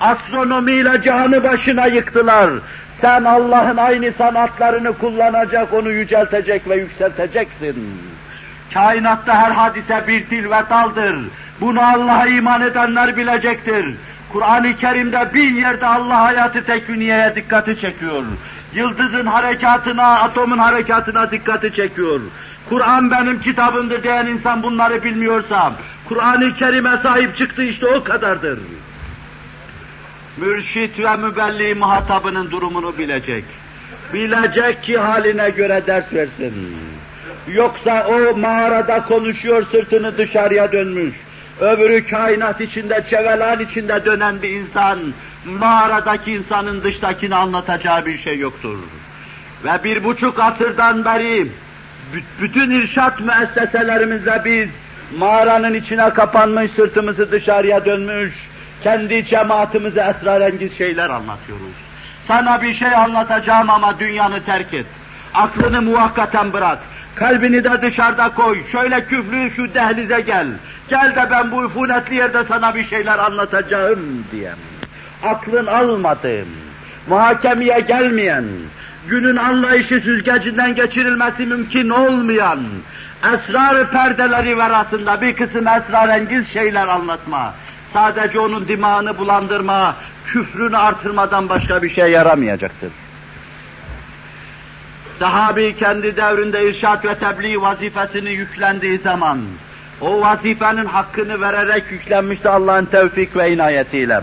Speaker 1: Astronomiyle cihanı başına yıktılar. Sen Allah'ın aynı sanatlarını kullanacak, onu yüceltecek ve yükselteceksin. Kainatta her hadise bir dil ve daldır. Bunu Allah'a iman edenler bilecektir. Kur'an-ı Kerim'de bin yerde Allah hayatı tekviniyeye dikkati çekiyor. Yıldızın harekatına, atomun harekatına dikkati çekiyor. Kur'an benim kitabımdır diyen insan bunları bilmiyorsa, Kur'an-ı Kerim'e sahip çıktı işte o kadardır. Mürşit ve mübelli muhatabının durumunu bilecek. Bilecek ki haline göre ders versin. Yoksa o mağarada konuşuyor sırtını dışarıya dönmüş. Öbürü kainat içinde, cevelan içinde dönen bir insan, mağaradaki insanın dıştakini anlatacağı bir şey yoktur. Ve bir buçuk asırdan beri bütün irşat müesseselerimizde biz mağaranın içine kapanmış, sırtımızı dışarıya dönmüş, kendi cemaatimize esrarengiz şeyler anlatıyoruz. Sana bir şey anlatacağım ama dünyanı terk et. Aklını muhakkaten bırak. Kalbini de dışarıda koy. Şöyle küflü şu dehlize gel. Gel de ben bu üfunetli yerde sana bir şeyler anlatacağım diye. Aklın almadığım, muhakemeye gelmeyen, günün anlayışı süzgecinden geçirilmesi mümkün olmayan, esrar perdeleri veratında bir kısım esrarengiz şeyler anlatma. Sadece onun dimağını bulandırma, küfrünü artırmadan başka bir şey yaramayacaktır. Sahabi kendi devrinde irşat ve tebliğ vazifesini yüklendiği zaman, o vazifenin hakkını vererek yüklenmişti Allah'ın tevfik ve inayetiyle.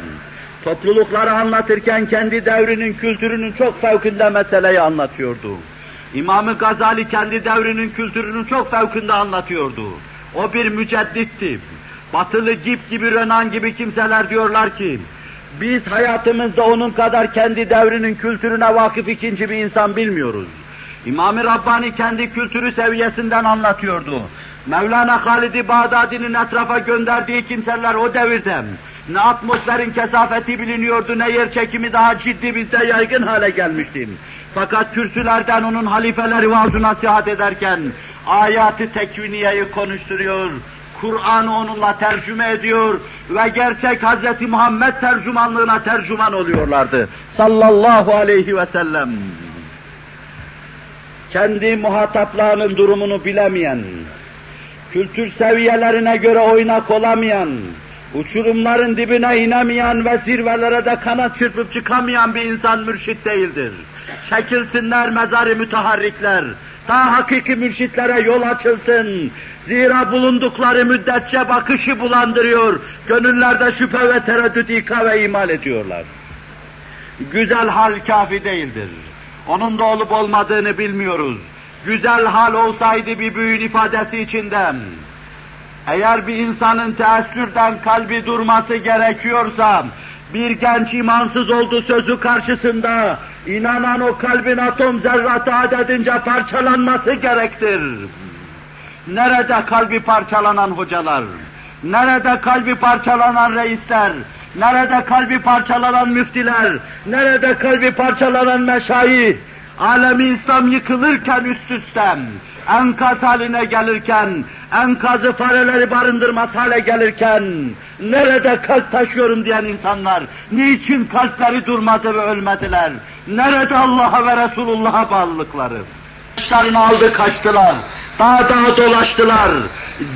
Speaker 1: Toplulukları anlatırken kendi devrinin kültürünün çok fevkinde meseleyi anlatıyordu. İmam-ı Gazali kendi devrinin kültürünün çok fevkinde anlatıyordu. O bir mücedditti. Batılı Gip gibi, Renan gibi kimseler diyorlar ki, biz hayatımızda onun kadar kendi devrinin kültürüne vakıf ikinci bir insan bilmiyoruz. İmam-ı Rabbani kendi kültürü seviyesinden anlatıyordu. Mevlana Halid-i Bağdadi'nin etrafa gönderdiği kimseler o devirde ne atmosferin kesafeti biliniyordu, ne yer çekimi daha ciddi bizde yaygın hale gelmişti. Fakat kürsülerden onun halifeleri vaaz nasihat ederken ayatı tekviniyeyi konuşturuyor, Kur'an'ı onunla tercüme ediyor ve gerçek Hz. Muhammed tercümanlığına tercüman oluyorlardı. Sallallahu aleyhi ve sellem. Kendi muhataplarının durumunu bilemeyen, kültür seviyelerine göre oynak olamayan, uçurumların dibine inemeyen ve zirvelere de kanat çırpıp çıkamayan bir insan mürşit değildir. Çekilsinler mezarı müteharrikler, ta hakiki mürşitlere yol açılsın. Zira bulundukları müddetçe bakışı bulandırıyor, gönüllerde şüphe ve tereddüt ika ve imal ediyorlar. Güzel hal kafi değildir. Onun da olup olmadığını bilmiyoruz. Güzel hal olsaydı bir büyün ifadesi içinden, eğer bir insanın teessürden kalbi durması gerekiyorsa, bir genç imansız oldu sözü karşısında, inanan o kalbin atom zerratı adedince parçalanması gerektir. Nerede kalbi parçalanan hocalar? Nerede kalbi parçalanan reisler, nerede kalbi parçalanan müftiler, nerede kalbi parçalanan meşayih, alemi İslam yıkılırken üst üste, enkaz haline gelirken, enkazı fareleri barındırmaz hale gelirken, nerede kalp taşıyorum diyen insanlar, niçin kalpleri durmadı ve ölmediler? Nerede Allah'a ve Resulullah'a bağlılıkları? Başlarını aldı kaçtılar, daha dolaştılar,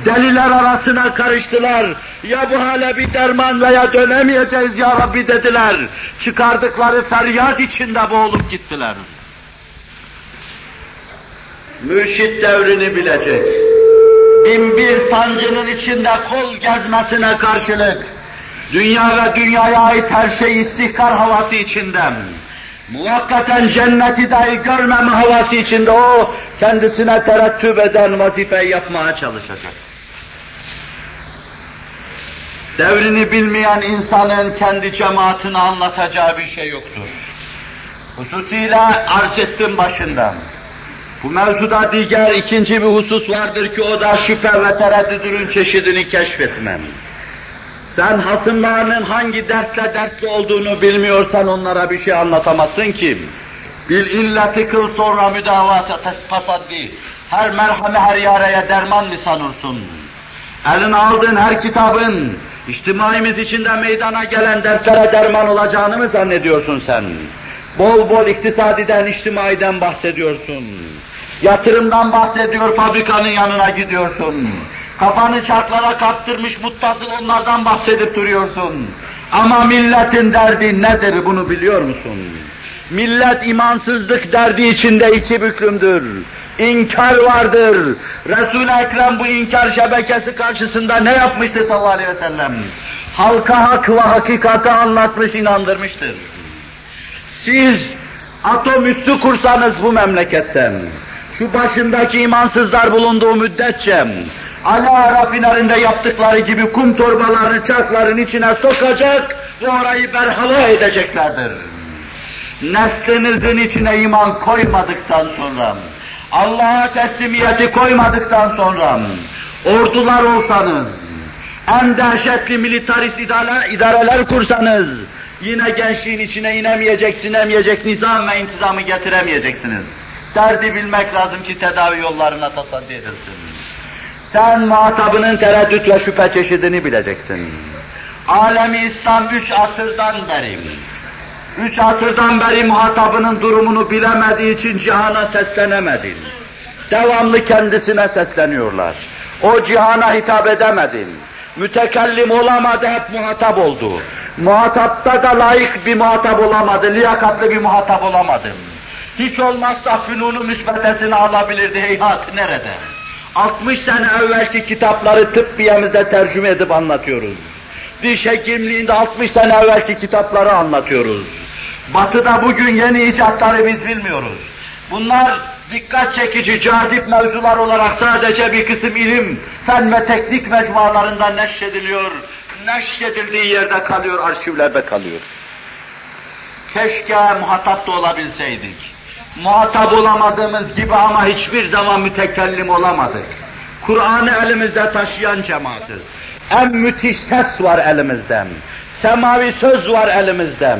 Speaker 1: deliler arasına karıştılar, ya bu hale bir derman veya dönemeyeceğiz ya Rabbi dediler, çıkardıkları feryat içinde boğulup gittiler. Mürşit devrini bilecek, bin bir sancının içinde kol gezmesine karşılık, dünya ve dünyaya ait her şey istihkar havası içinden, muhakkaten cenneti dahi görmeme havası içinde o kendisine terettüp eden vazifeyi yapmaya çalışacak. Devrini bilmeyen insanın kendi cemaatini anlatacağı bir şey yoktur. Hususiyle arz ettim başından. Bu mevzuda diğer ikinci bir husus vardır ki o da şüphe ve tereddüdünün çeşidini keşfetmem. Sen hasımlarının hangi dertle dertli olduğunu bilmiyorsan onlara bir şey anlatamazsın ki. Bil illeti kıl sonra müdavata tasaddi. Her merhame her yaraya derman mı sanırsın? Eline aldığın her kitabın içtimaimiz içinde meydana gelen dertlere derman olacağını mı zannediyorsun sen? Bol bol iktisadiden, içtimaiden bahsediyorsun. Yatırımdan bahsediyor, fabrikanın yanına gidiyorsun. Kafanı çarklara kaptırmış muttasıl onlardan bahsedip duruyorsun. Ama milletin derdi nedir bunu biliyor musun? Millet imansızlık derdi içinde iki büklümdür. İnkar vardır. Resul-i Ekrem bu inkar şebekesi karşısında ne yapmıştı sallallahu aleyhi ve sellem? Halka hak ve hakikati anlatmış, inandırmıştır. Siz atom üssü kursanız bu memleketten, şu başındaki imansızlar bulunduğu müddetçe, Ala rafinerinde yaptıkları gibi kum torbalarını çarkların içine sokacak ve orayı berhala edeceklerdir. Neslinizin içine iman koymadıktan sonra, Allah'a teslimiyeti koymadıktan sonra, ordular olsanız, en dehşetli militarist idare, idareler kursanız, yine gençliğin içine inemeyecek, sinemeyecek nizam ve intizamı getiremeyeceksiniz. Derdi bilmek lazım ki tedavi yollarına tasaddi edilsin. Sen muhatabının tereddüt ve şüphe çeşidini bileceksin. Alemi İslam üç asırdan beri, üç asırdan beri muhatabının durumunu bilemediği için cihana seslenemedin. Devamlı kendisine sesleniyorlar. O cihana hitap edemedin. Mütekellim olamadı, hep muhatap oldu. Muhatapta da layık bir muhatap olamadı, liyakatlı bir muhatap olamadım. Hiç olmazsa fünunu müsbetesini alabilirdi, heyhat nerede? 60 sene evvelki kitapları tıbbiyemizde tercüme edip anlatıyoruz. Diş hekimliğinde 60 sene evvelki kitapları anlatıyoruz. Batı'da bugün yeni icatları biz bilmiyoruz. Bunlar dikkat çekici, cazip mevzular olarak sadece bir kısım ilim, fen ve teknik mecmualarında neşrediliyor. Neşredildiği yerde kalıyor, arşivlerde kalıyor. Keşke muhatap da olabilseydik. Muhatap olamadığımız gibi ama hiçbir zaman mütekellim olamadık. Kur'an'ı elimizde taşıyan cemaatiz. En müthiş ses var elimizden. Semavi söz var elimizden.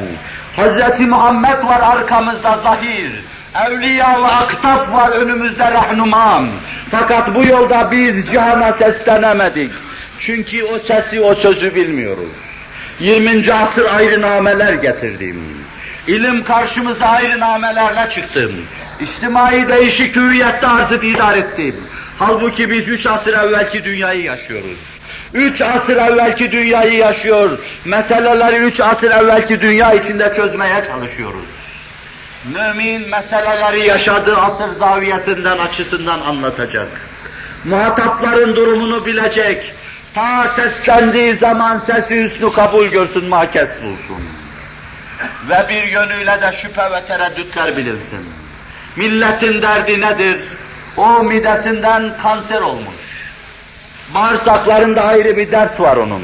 Speaker 1: Hz. Muhammed var arkamızda zahir. Evliya ve aktap var önümüzde rehnumam. Fakat bu yolda biz cihana seslenemedik. Çünkü o sesi, o sözü bilmiyoruz. 20. asır ayrı nameler getirdim. İlim karşımıza ayrı namelerle çıktım. İçtimai değişik hüviyette arzı idare ettim. Halbuki biz üç asır evvelki dünyayı yaşıyoruz. Üç asır evvelki dünyayı yaşıyor, meseleleri üç asır evvelki dünya içinde çözmeye çalışıyoruz. Mümin meseleleri yaşadığı asır zaviyesinden, açısından anlatacak. Muhatapların durumunu bilecek. Ta seslendiği zaman sesi hüsnü kabul görsün, makes bulsun. Ve bir yönüyle de şüphe ve tereddütler bilinsin. Milletin derdi nedir? O midesinden kanser olmuş. Bağırsaklarında ayrı bir dert var onun.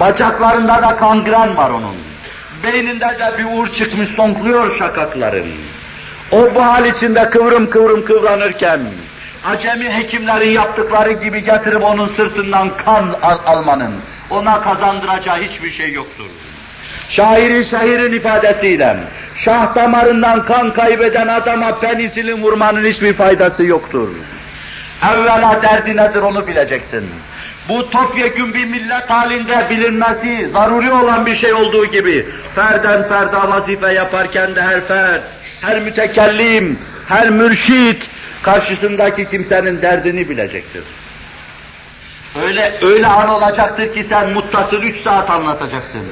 Speaker 1: Bacaklarında da kangren var onun. Beyninde de bir uğur çıkmış sonkluyor şakakların. O bu hal içinde kıvrım kıvrım kıvranırken, acemi hekimlerin yaptıkları gibi getirip onun sırtından kan al almanın, ona kazandıracağı hiçbir şey yoktur. Şairi şairin ifadesiyle, şah damarından kan kaybeden adama penisilin vurmanın hiçbir faydası yoktur. Evvela derdi nedir onu bileceksin. Bu topyekun bir millet halinde bilinmesi zaruri olan bir şey olduğu gibi, ferden ferda vazife yaparken de her fert, her mütekellim, her mürşit, karşısındaki kimsenin derdini bilecektir. Öyle öyle an olacaktır ki sen muttasıl üç saat anlatacaksın.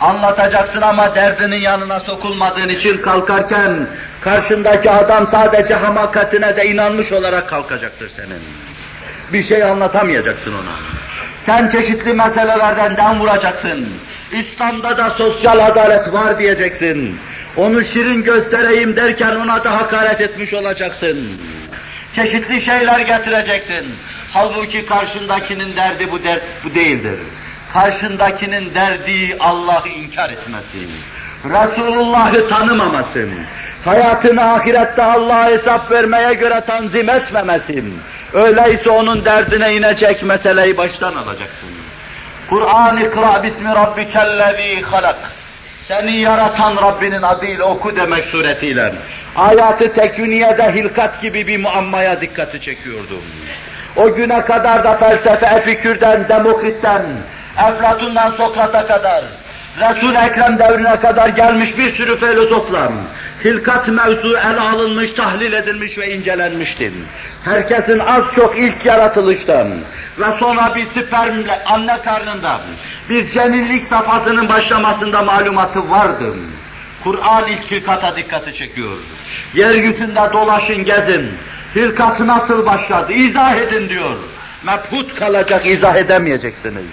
Speaker 1: Anlatacaksın ama derdinin yanına sokulmadığın için kalkarken karşındaki adam sadece hamakatine de inanmış olarak kalkacaktır senin. Bir şey anlatamayacaksın ona. Sen çeşitli meselelerden dem vuracaksın. İslam'da da sosyal adalet var diyeceksin. Onu şirin göstereyim derken ona da hakaret etmiş olacaksın. Çeşitli şeyler getireceksin. Halbuki karşındakinin derdi bu, der, bu değildir. Karşındakinin derdi Allah'ı inkar etmesi. Resulullah'ı tanımaması. Hayatını ahirette Allah'a hesap vermeye göre tanzim etmemesi. Öyleyse onun derdine inecek meseleyi baştan alacaksın. Kur'an ikra bismi rabbikellezî halak. Seni yaratan Rabbinin adıyla oku demek suretiyle. Ayatı teküniyede hilkat gibi bir muammaya dikkati çekiyordum. O güne kadar da felsefe Epikür'den, Demokrit'ten, Eflatun'dan Sokrat'a kadar, Resul-i Ekrem devrine kadar gelmiş bir sürü filozoflar, hilkat mevzu ele alınmış, tahlil edilmiş ve incelenmiştir. Herkesin az çok ilk yaratılıştan ve sonra bir spermle anne karnında bir cenillik safhasının başlamasında malumatı vardır. Kur'an ilk hilkata dikkati çekiyor. Yeryüzünde dolaşın, gezin. Hilkat nasıl başladı? İzah edin diyor. Mebhut kalacak, izah edemeyeceksiniz.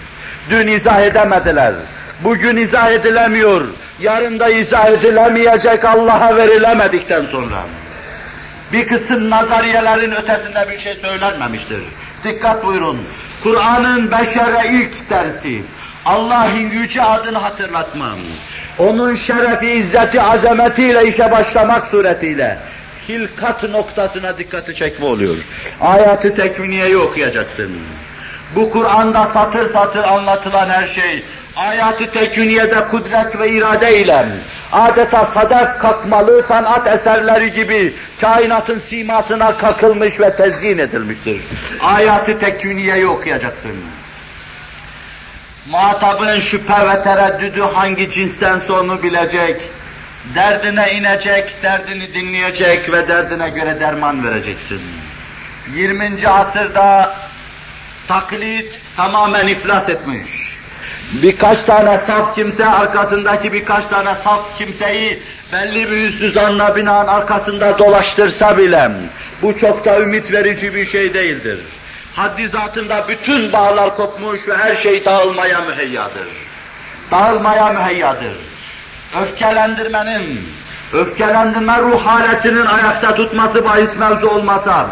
Speaker 1: Dün izah edemediler. Bugün izah edilemiyor. Yarın da izah edilemeyecek Allah'a verilemedikten sonra. Bir kısım nazariyelerin ötesinde bir şey söylenmemiştir. Dikkat buyurun. Kur'an'ın beşere ilk dersi, Allah'ın yüce adını hatırlatmam. Onun şerefi, izzeti, azametiyle işe başlamak suretiyle hilkat noktasına dikkati çekme oluyor. Ayatı tekviniyeyi okuyacaksın. Bu Kur'an'da satır satır anlatılan her şey, ayatı teküniyede kudret ve irade ile adeta sadef katmalı sanat eserleri gibi kainatın simasına kakılmış ve tezyin edilmiştir. Ayatı teküniyeyi okuyacaksın. Muhatabın şüphe ve tereddüdü hangi cinsten sonu bilecek, derdine inecek, derdini dinleyecek ve derdine göre derman vereceksin. 20. asırda taklit tamamen iflas etmiş. Birkaç tane saf kimse arkasındaki birkaç tane saf kimseyi belli bir üstü zanna binaen arkasında dolaştırsa bile bu çok da ümit verici bir şey değildir. Haddi zatında bütün bağlar kopmuş ve her şey dağılmaya müheyyadır. Dağılmaya müheyyadır. Öfkelendirmenin, öfkelendirme ruh haletinin ayakta tutması bahis mevzu olmasa,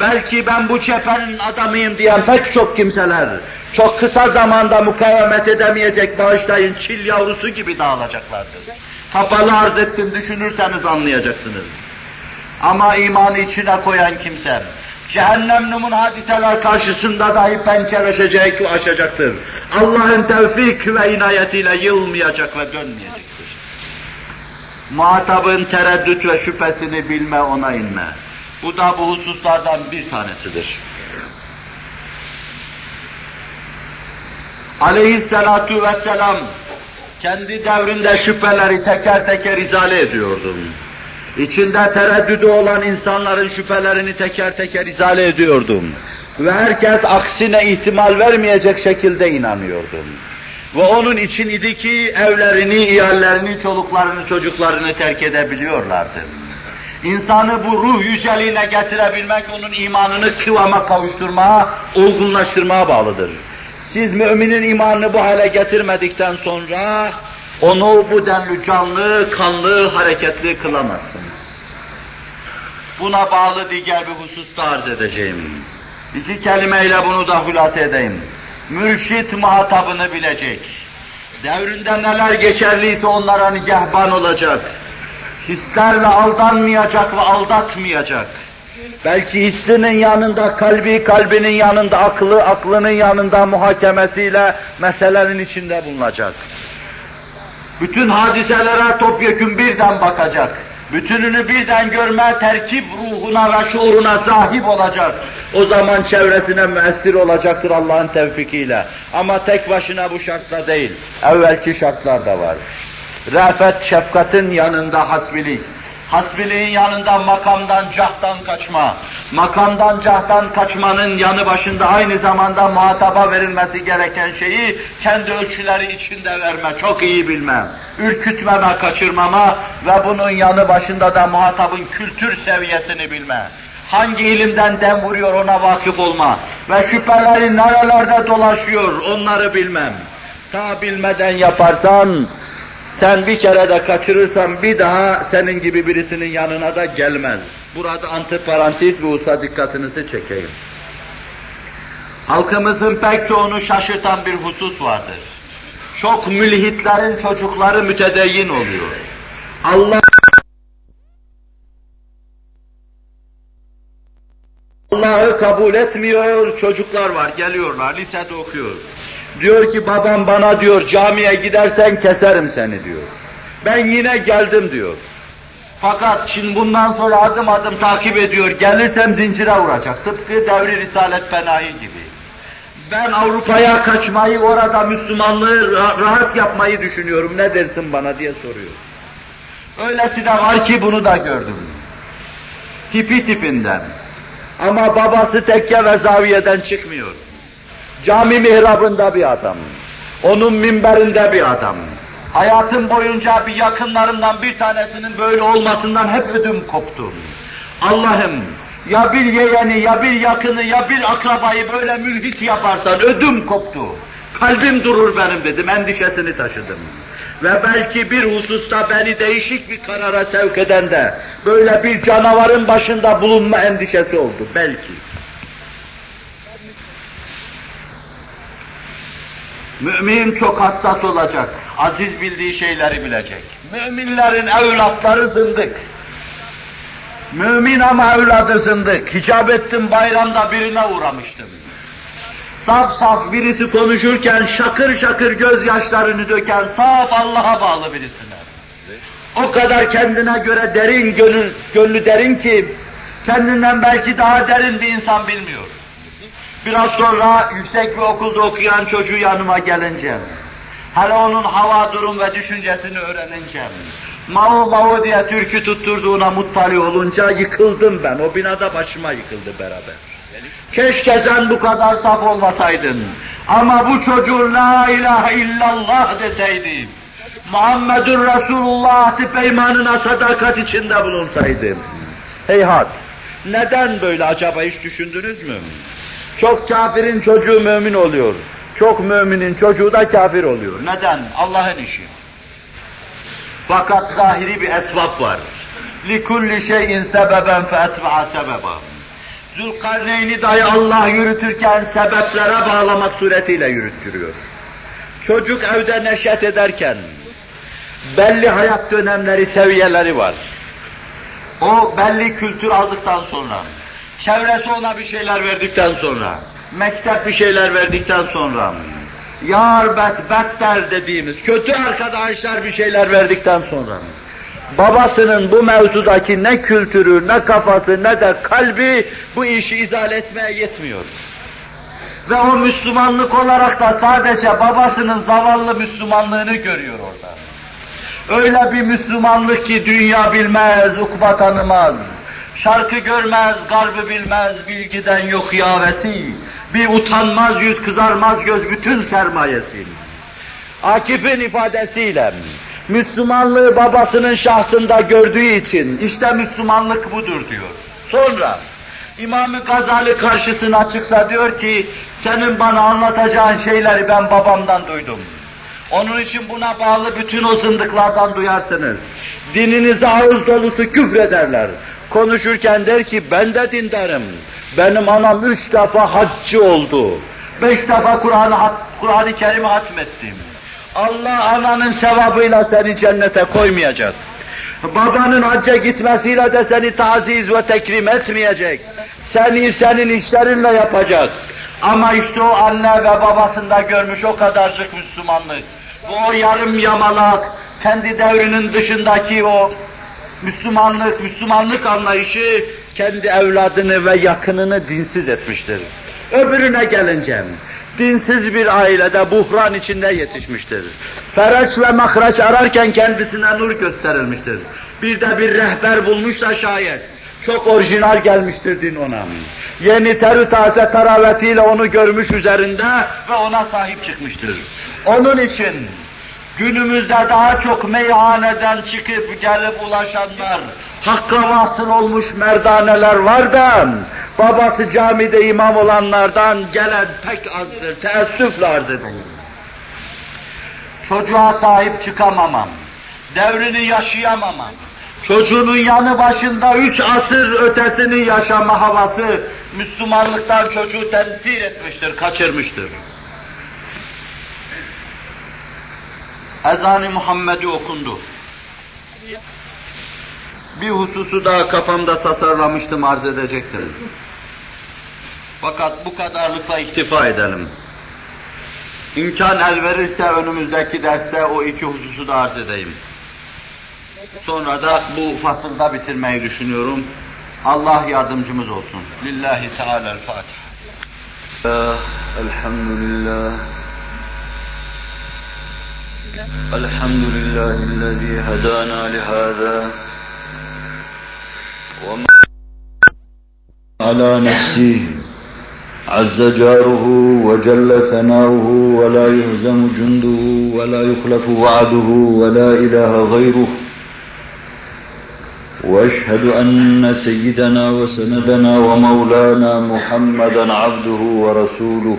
Speaker 1: belki ben bu cephenin adamıyım diyen pek çok kimseler, çok kısa zamanda mukavemet edemeyecek bağışlayın çil yavrusu gibi dağılacaklardır. Kapalı arz ettim düşünürseniz anlayacaksınız. Ama imanı içine koyan kimse, cehennem numun hadiseler karşısında dahi pençeleşecek ve aşacaktır. Allah'ın tevfik ve inayetiyle yılmayacak ve dönmeyecektir. Muhatabın tereddüt ve şüphesini bilme, ona inme. Bu da bu hususlardan bir tanesidir. Aleyhisselatu vesselam kendi devrinde şüpheleri teker teker izale ediyordu. İçinde tereddüdü olan insanların şüphelerini teker teker izale ediyordum. Ve herkes aksine ihtimal vermeyecek şekilde inanıyordum. Ve onun için idi ki evlerini, iyallerini, çoluklarını, çocuklarını terk edebiliyorlardı. İnsanı bu ruh yüceliğine getirebilmek onun imanını kıvama kavuşturmaya, olgunlaştırmaya bağlıdır. Siz müminin imanını bu hale getirmedikten sonra onu bu denli canlı, kanlı, hareketli kılamazsınız. Buna bağlı diğer bir husus da arz edeceğim. İki kelimeyle bunu da hulasa edeyim. Mürşit muhatabını bilecek. Devrinde neler geçerliyse onlara nigehban olacak. Hislerle aldanmayacak ve aldatmayacak. Belki hissinin yanında kalbi, kalbinin yanında aklı, aklının yanında muhakemesiyle meselenin içinde bulunacak. Bütün hadiselere topyekun birden bakacak. Bütününü birden görme, terkip ruhuna ve şuuruna sahip olacak. O zaman çevresine müessir olacaktır Allah'ın tevfikiyle. Ama tek başına bu şartla değil, evvelki şartlar da var. Rafet, şefkatin yanında hasbilik. Hasbiliğin yanında makamdan, cahtan kaçma. Makamdan, cahtan kaçmanın yanı başında aynı zamanda muhataba verilmesi gereken şeyi kendi ölçüleri içinde verme, çok iyi bilme. Ürkütmeme, kaçırmama ve bunun yanı başında da muhatabın kültür seviyesini bilme. Hangi ilimden dem vuruyor ona vakıf olma. Ve şüpheleri nerelerde dolaşıyor onları bilmem. Ta bilmeden yaparsan sen bir kere de kaçırırsan bir daha senin gibi birisinin yanına da gelmez. Burada antiparantez bir usta dikkatinizi çekeyim. Halkımızın pek çoğunu şaşırtan bir husus vardır. Çok mülhitlerin çocukları mütedeyyin oluyor. Allah Allah'ı kabul etmiyor, çocuklar var, geliyorlar, lisede okuyor. Diyor ki babam bana diyor camiye gidersen keserim seni diyor. Ben yine geldim diyor. Fakat şimdi bundan sonra adım adım takip ediyor. Gelirsem zincire vuracak. Tıpkı devri Risalet Fenahi gibi. Ben Avrupa'ya kaçmayı, orada Müslümanlığı rahat yapmayı düşünüyorum. Ne dersin bana diye soruyor. Öylesi de var ki bunu da gördüm. Tipi tipinden. Ama babası tekke ve zaviyeden çıkmıyor. Cami mihrabında bir adam. Onun minberinde bir adam. Hayatım boyunca bir yakınlarımdan bir tanesinin böyle olmasından hep ödüm koptu. Allah'ım ya bir yeğeni, ya bir yakını, ya bir akrabayı böyle mülhit yaparsan ödüm koptu. Kalbim durur benim dedim, endişesini taşıdım. Ve belki bir hususta beni değişik bir karara sevk eden de böyle bir canavarın başında bulunma endişesi oldu belki. Mümin çok hassas olacak, aziz bildiği şeyleri bilecek. Müminlerin evlatları zındık. Mümin ama evladı zındık. Hicap ettim bayramda birine uğramıştım. Saf saf birisi konuşurken şakır şakır gözyaşlarını döken saf Allah'a bağlı birisine. O kadar kendine göre derin, gönül, gönlü derin ki kendinden belki daha derin bir insan bilmiyor. Biraz sonra yüksek bir okulda okuyan çocuğu yanıma gelince, hele onun hava durum ve düşüncesini öğrenince, Mao Mao diye türkü tutturduğuna muttali olunca yıkıldım ben. O binada başıma yıkıldı beraber. Keşke sen bu kadar saf olmasaydın. Ama bu çocuğu la ilahe illallah deseydi. Muhammedun Resulullah peymanına sadakat içinde bulunsaydım. Heyhat. Neden böyle acaba hiç düşündünüz mü? Çok kafirin çocuğu mümin oluyor. Çok müminin çocuğu da kafir oluyor. Neden? Allah'ın işi. Fakat zahiri bir esbab var. لِكُلِّ شَيْءٍ سَبَبًا فَاَتْبَعَ سَبَبًا Zülkarneyn'i dahi Allah yürütürken sebeplere bağlamak suretiyle yürüttürüyor. Çocuk evde neşet ederken belli hayat dönemleri, seviyeleri var. O belli kültür aldıktan sonra, çevresi ona bir şeyler verdikten sonra, mektep bir şeyler verdikten sonra, yar bet better dediğimiz kötü arkadaşlar bir şeyler verdikten sonra, babasının bu mevzudaki ne kültürü, ne kafası, ne de kalbi bu işi izah etmeye yetmiyor. Ve o Müslümanlık olarak da sadece babasının zavallı Müslümanlığını görüyor orada. Öyle bir Müslümanlık ki dünya bilmez, ukba tanımaz. Şarkı görmez, garbı bilmez, bilgiden yok yavesi. Bir utanmaz yüz, kızarmaz göz, bütün sermayesi. Akif'in ifadesiyle, Müslümanlığı babasının şahsında gördüğü için, işte Müslümanlık budur diyor. Sonra, İmam-ı Gazali karşısına çıksa diyor ki, senin bana anlatacağın şeyleri ben babamdan duydum. Onun için buna bağlı bütün o zındıklardan duyarsınız. Dininize ağız dolusu küfrederler. Konuşurken der ki ben de dindarım. Benim anam üç defa haccı oldu. Beş defa Kur'an-ı Kur Kerim'i hatmettim. Allah ananın sevabıyla seni cennete koymayacak. Babanın hacca gitmesiyle de seni taziz ve tekrim etmeyecek. Seni senin işlerinle yapacak. Ama işte o anne ve babasında görmüş o kadarcık Müslümanlık. Bu o yarım yamalak, kendi devrinin dışındaki o Müslümanlık, Müslümanlık anlayışı kendi evladını ve yakınını dinsiz etmiştir. Öbürüne gelince, dinsiz bir ailede buhran içinde yetişmiştir. Fereç ve mahraç ararken kendisine nur gösterilmiştir. Bir de bir rehber bulmuş da şayet. Çok orijinal gelmiştir din ona. Yeni terü taze taravetiyle onu görmüş üzerinde ve ona sahip çıkmıştır. Onun için günümüzde daha çok meyhaneden çıkıp gelip ulaşanlar, hakka vasıl olmuş merdaneler var da, babası camide imam olanlardan gelen pek azdır, teessüfle arz edilir. Çocuğa sahip çıkamamam, devrini yaşayamamam, çocuğunun yanı başında üç asır ötesini yaşama havası, Müslümanlıktan çocuğu temsil etmiştir, kaçırmıştır. Ezan-ı Muhammed'i okundu. Bir hususu daha kafamda tasarlamıştım arz edecektim. Fakat bu kadarlıkla iktifa edelim. İmkan el verirse önümüzdeki derste o iki hususu da arz edeyim. Sonra da bu fasılda bitirmeyi düşünüyorum. Allah yardımcımız olsun. Lillahi Teala'l-Fatiha.
Speaker 2: Elhamdülillah. الحمد لله الذي هدانا لهذا. وما على نفسه عز جاره وجل ثناؤه ولا يهزم جنده ولا يخلف وعده ولا إله غيره. وأشهد أن سيدنا وسندنا ومولانا محمدا عبده ورسوله.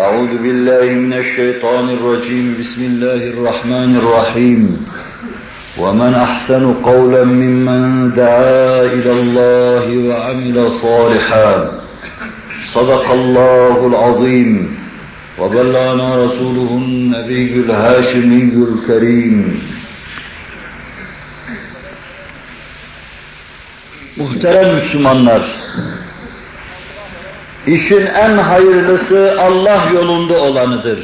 Speaker 2: أعوذ بالله من الشيطان الرجيم. بسم الله الرحمن الرحيم. ومن أحسن قولا ممن دعا إلى الله وعمل صالحا. صدق الله العظيم. وبلغنا رسوله النبي الهاشمي الكريم.
Speaker 1: Muhterem Müslümanlar, İşin en hayırlısı Allah yolunda olanıdır.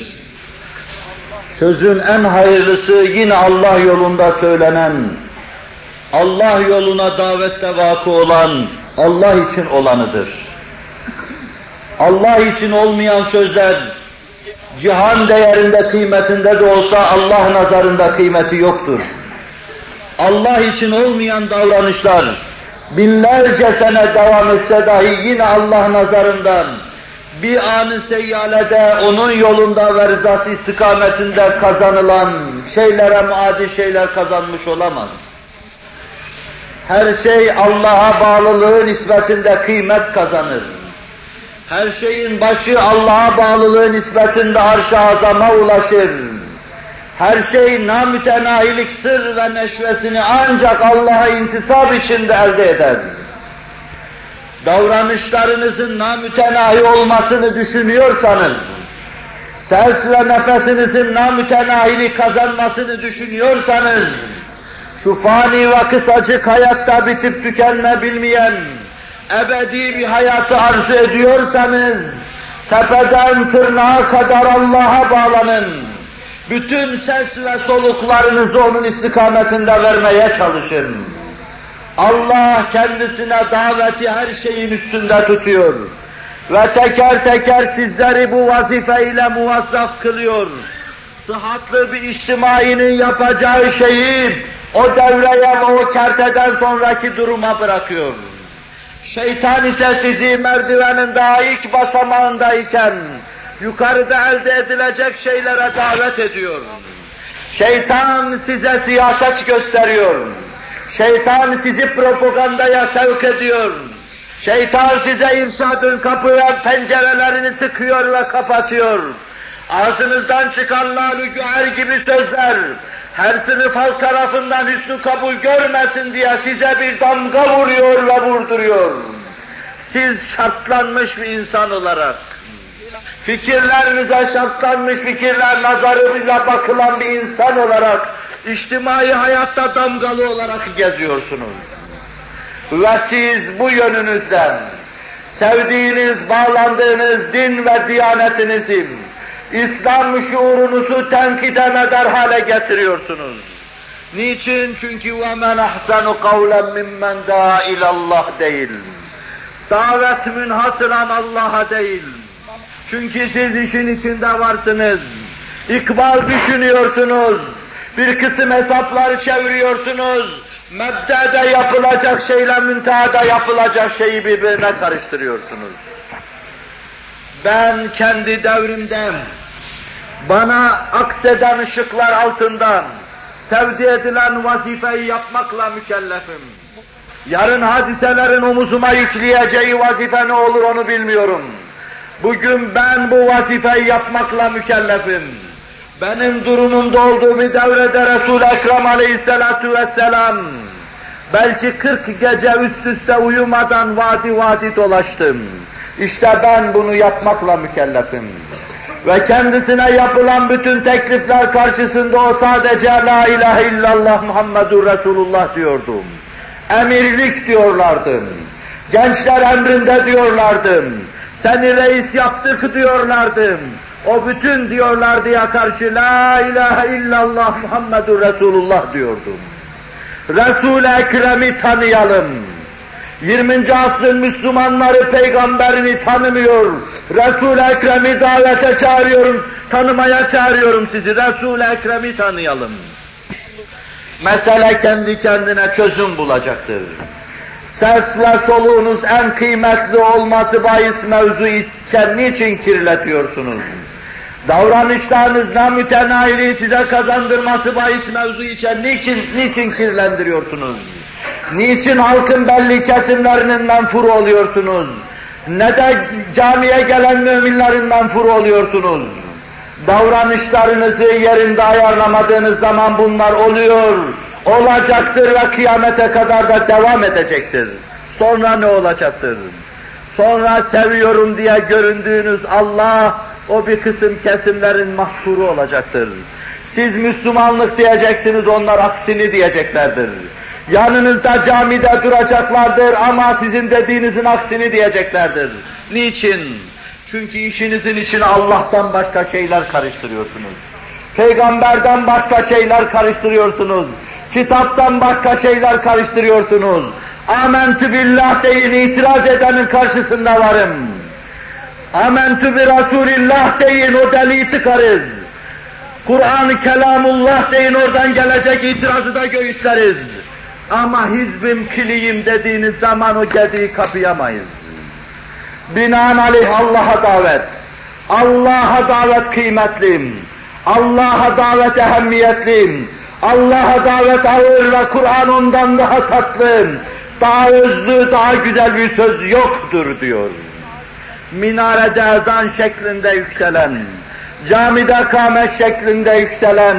Speaker 1: Sözün en hayırlısı yine Allah yolunda söylenen, Allah yoluna davette vakı olan, Allah için olanıdır. Allah için olmayan sözler, cihan değerinde kıymetinde de olsa Allah nazarında kıymeti yoktur. Allah için olmayan davranışlar, binlerce sene devam etse dahi yine Allah nazarından bir anı seyyalede onun yolunda ve rızası istikametinde kazanılan şeylere muadil şeyler kazanmış olamaz. Her şey Allah'a bağlılığı nispetinde kıymet kazanır. Her şeyin başı Allah'a bağlılığı nispetinde arş-ı azama ulaşır. Her şey namütenahilik sır ve neşvesini ancak Allah'a intisap içinde elde eder. Davranışlarınızın namütenahi olmasını düşünüyorsanız, ses ve nefesinizin namütenahili kazanmasını düşünüyorsanız, şu fani ve kısacık hayatta bitip tükenme bilmeyen, ebedi bir hayatı arzu ediyorsanız, tepeden tırnağa kadar Allah'a bağlanın bütün ses ve soluklarınızı onun istikametinde vermeye çalışın. Allah kendisine daveti her şeyin üstünde tutuyor. Ve teker teker sizleri bu vazifeyle muvazzaf kılıyor. Sıhhatlı bir içtimainin yapacağı şeyi o devreye ve o kerteden sonraki duruma bırakıyor. Şeytan ise sizi merdivenin daha ilk basamağındayken yukarıda elde edilecek şeylere davet ediyor. Şeytan size siyaset gösteriyor. Şeytan sizi propagandaya sevk ediyor. Şeytan size irşadın kapı ve pencerelerini sıkıyor ve kapatıyor. Ağzınızdan çıkan lalü güher gibi sözler, her sınıf halk tarafından hüsnü kabul görmesin diye size bir damga vuruyor ve vurduruyor. Siz şartlanmış bir insan olarak, fikirlerinize şartlanmış fikirler nazarıyla bakılan bir insan olarak, içtimai hayatta damgalı olarak geziyorsunuz. Ve siz bu yönünüzden, sevdiğiniz, bağlandığınız din ve diyanetinizi, İslam şuurunuzu tenkide medar hale getiriyorsunuz. Niçin? Çünkü وَمَنْ اَحْسَنُ قَوْلًا مِمَّنْ دَعَا اِلَى اللّٰهِ değil. Davet münhasıran Allah'a değil. çünkü siz işin içinde varsınız. İkbal düşünüyorsunuz. Bir kısım hesaplar çeviriyorsunuz. Mebdede yapılacak şeyle müntehada yapılacak şeyi birbirine karıştırıyorsunuz. Ben kendi devrimden, bana akseden ışıklar altından tevdi edilen vazifeyi yapmakla mükellefim. Yarın hadiselerin omuzuma yükleyeceği vazife ne olur onu bilmiyorum. Bugün ben bu vazifeyi yapmakla mükellefim. Benim durumumda olduğu bir devrede Resul-i Ekrem aleyhissalatu vesselam belki 40 gece üst üste uyumadan vadi vadi dolaştım. İşte ben bunu yapmakla mükellefim. Ve kendisine yapılan bütün teklifler karşısında o sadece La ilahe illallah Muhammedur Resulullah diyordum. Emirlik diyorlardı. Gençler emrinde diyorlardı. Seni reis yaptık diyorlardı. O bütün diyorlardı ya karşı La ilahe illallah Muhammedur Resulullah diyordum. Resul-i Ekrem'i tanıyalım 20. asrın Müslümanları peygamberini tanımıyor. Resul-i Ekrem'i davete çağırıyorum, tanımaya çağırıyorum sizi. Resul-i Ekrem'i tanıyalım. Mesele kendi kendine çözüm bulacaktır. Ses ve soluğunuz en kıymetli olması bahis mevzu iken niçin kirletiyorsunuz? Davranışlarınızla mütenahiliği size kazandırması bahis mevzu için niçin, niçin kirlendiriyorsunuz? Niçin halkın belli kesimlerinin menfuru oluyorsunuz? Ne de camiye gelen müminlerin menfuru oluyorsunuz? Davranışlarınızı yerinde ayarlamadığınız zaman bunlar oluyor, olacaktır ve kıyamete kadar da devam edecektir. Sonra ne olacaktır? Sonra seviyorum diye göründüğünüz Allah, o bir kısım kesimlerin mahsuru olacaktır. Siz Müslümanlık diyeceksiniz, onlar aksini diyeceklerdir. Yanınızda camide duracaklardır ama sizin dediğinizin aksini diyeceklerdir. Niçin? Çünkü işinizin içine Allah'tan başka şeyler karıştırıyorsunuz. Peygamberden başka şeyler karıştırıyorsunuz. Kitaptan başka şeyler karıştırıyorsunuz. Amentü billah deyin itiraz edenin karşısında varım. Amentü bi Resulillah deyin o deliği tıkarız. Kur'an-ı Kelamullah deyin oradan gelecek itirazı da göğüsleriz. Ama hizbim kiliyim dediğiniz zaman o gediği kapayamayız. Binaenaleyh Allah'a davet. Allah'a davet kıymetliyim. Allah'a davet ehemmiyetliyim. Allah'a davet ağır ve Kur'an ondan daha tatlı, daha özlü, daha güzel bir söz yoktur diyor. Minarede ezan şeklinde yükselen, camide kâmet şeklinde yükselen,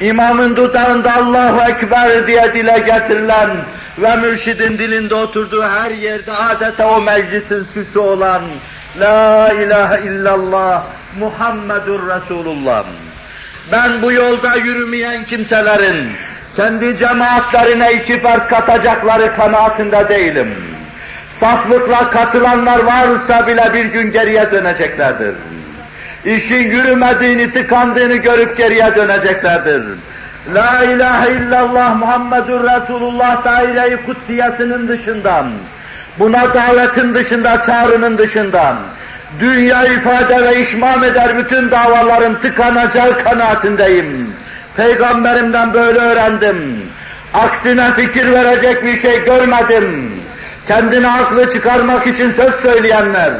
Speaker 1: İmamın dudağında Allahu Ekber diye dile getirilen ve mürşidin dilinde oturduğu her yerde adeta o meclisin süsü olan La ilahe illallah Muhammedur Resulullah. Ben bu yolda yürümeyen kimselerin kendi cemaatlerine iki fark katacakları kanaatinde değilim. Saflıkla katılanlar varsa bile bir gün geriye döneceklerdir işin yürümediğini, tıkandığını görüp geriye döneceklerdir. La ilahe illallah Muhammedur Resulullah daire-i kutsiyesinin dışından, buna davetin dışında, çağrının dışından, dünya ifade ve işmam eder bütün davaların tıkanacağı kanaatindeyim. Peygamberimden böyle öğrendim. Aksine fikir verecek bir şey görmedim. Kendini aklı çıkarmak için söz söyleyenler,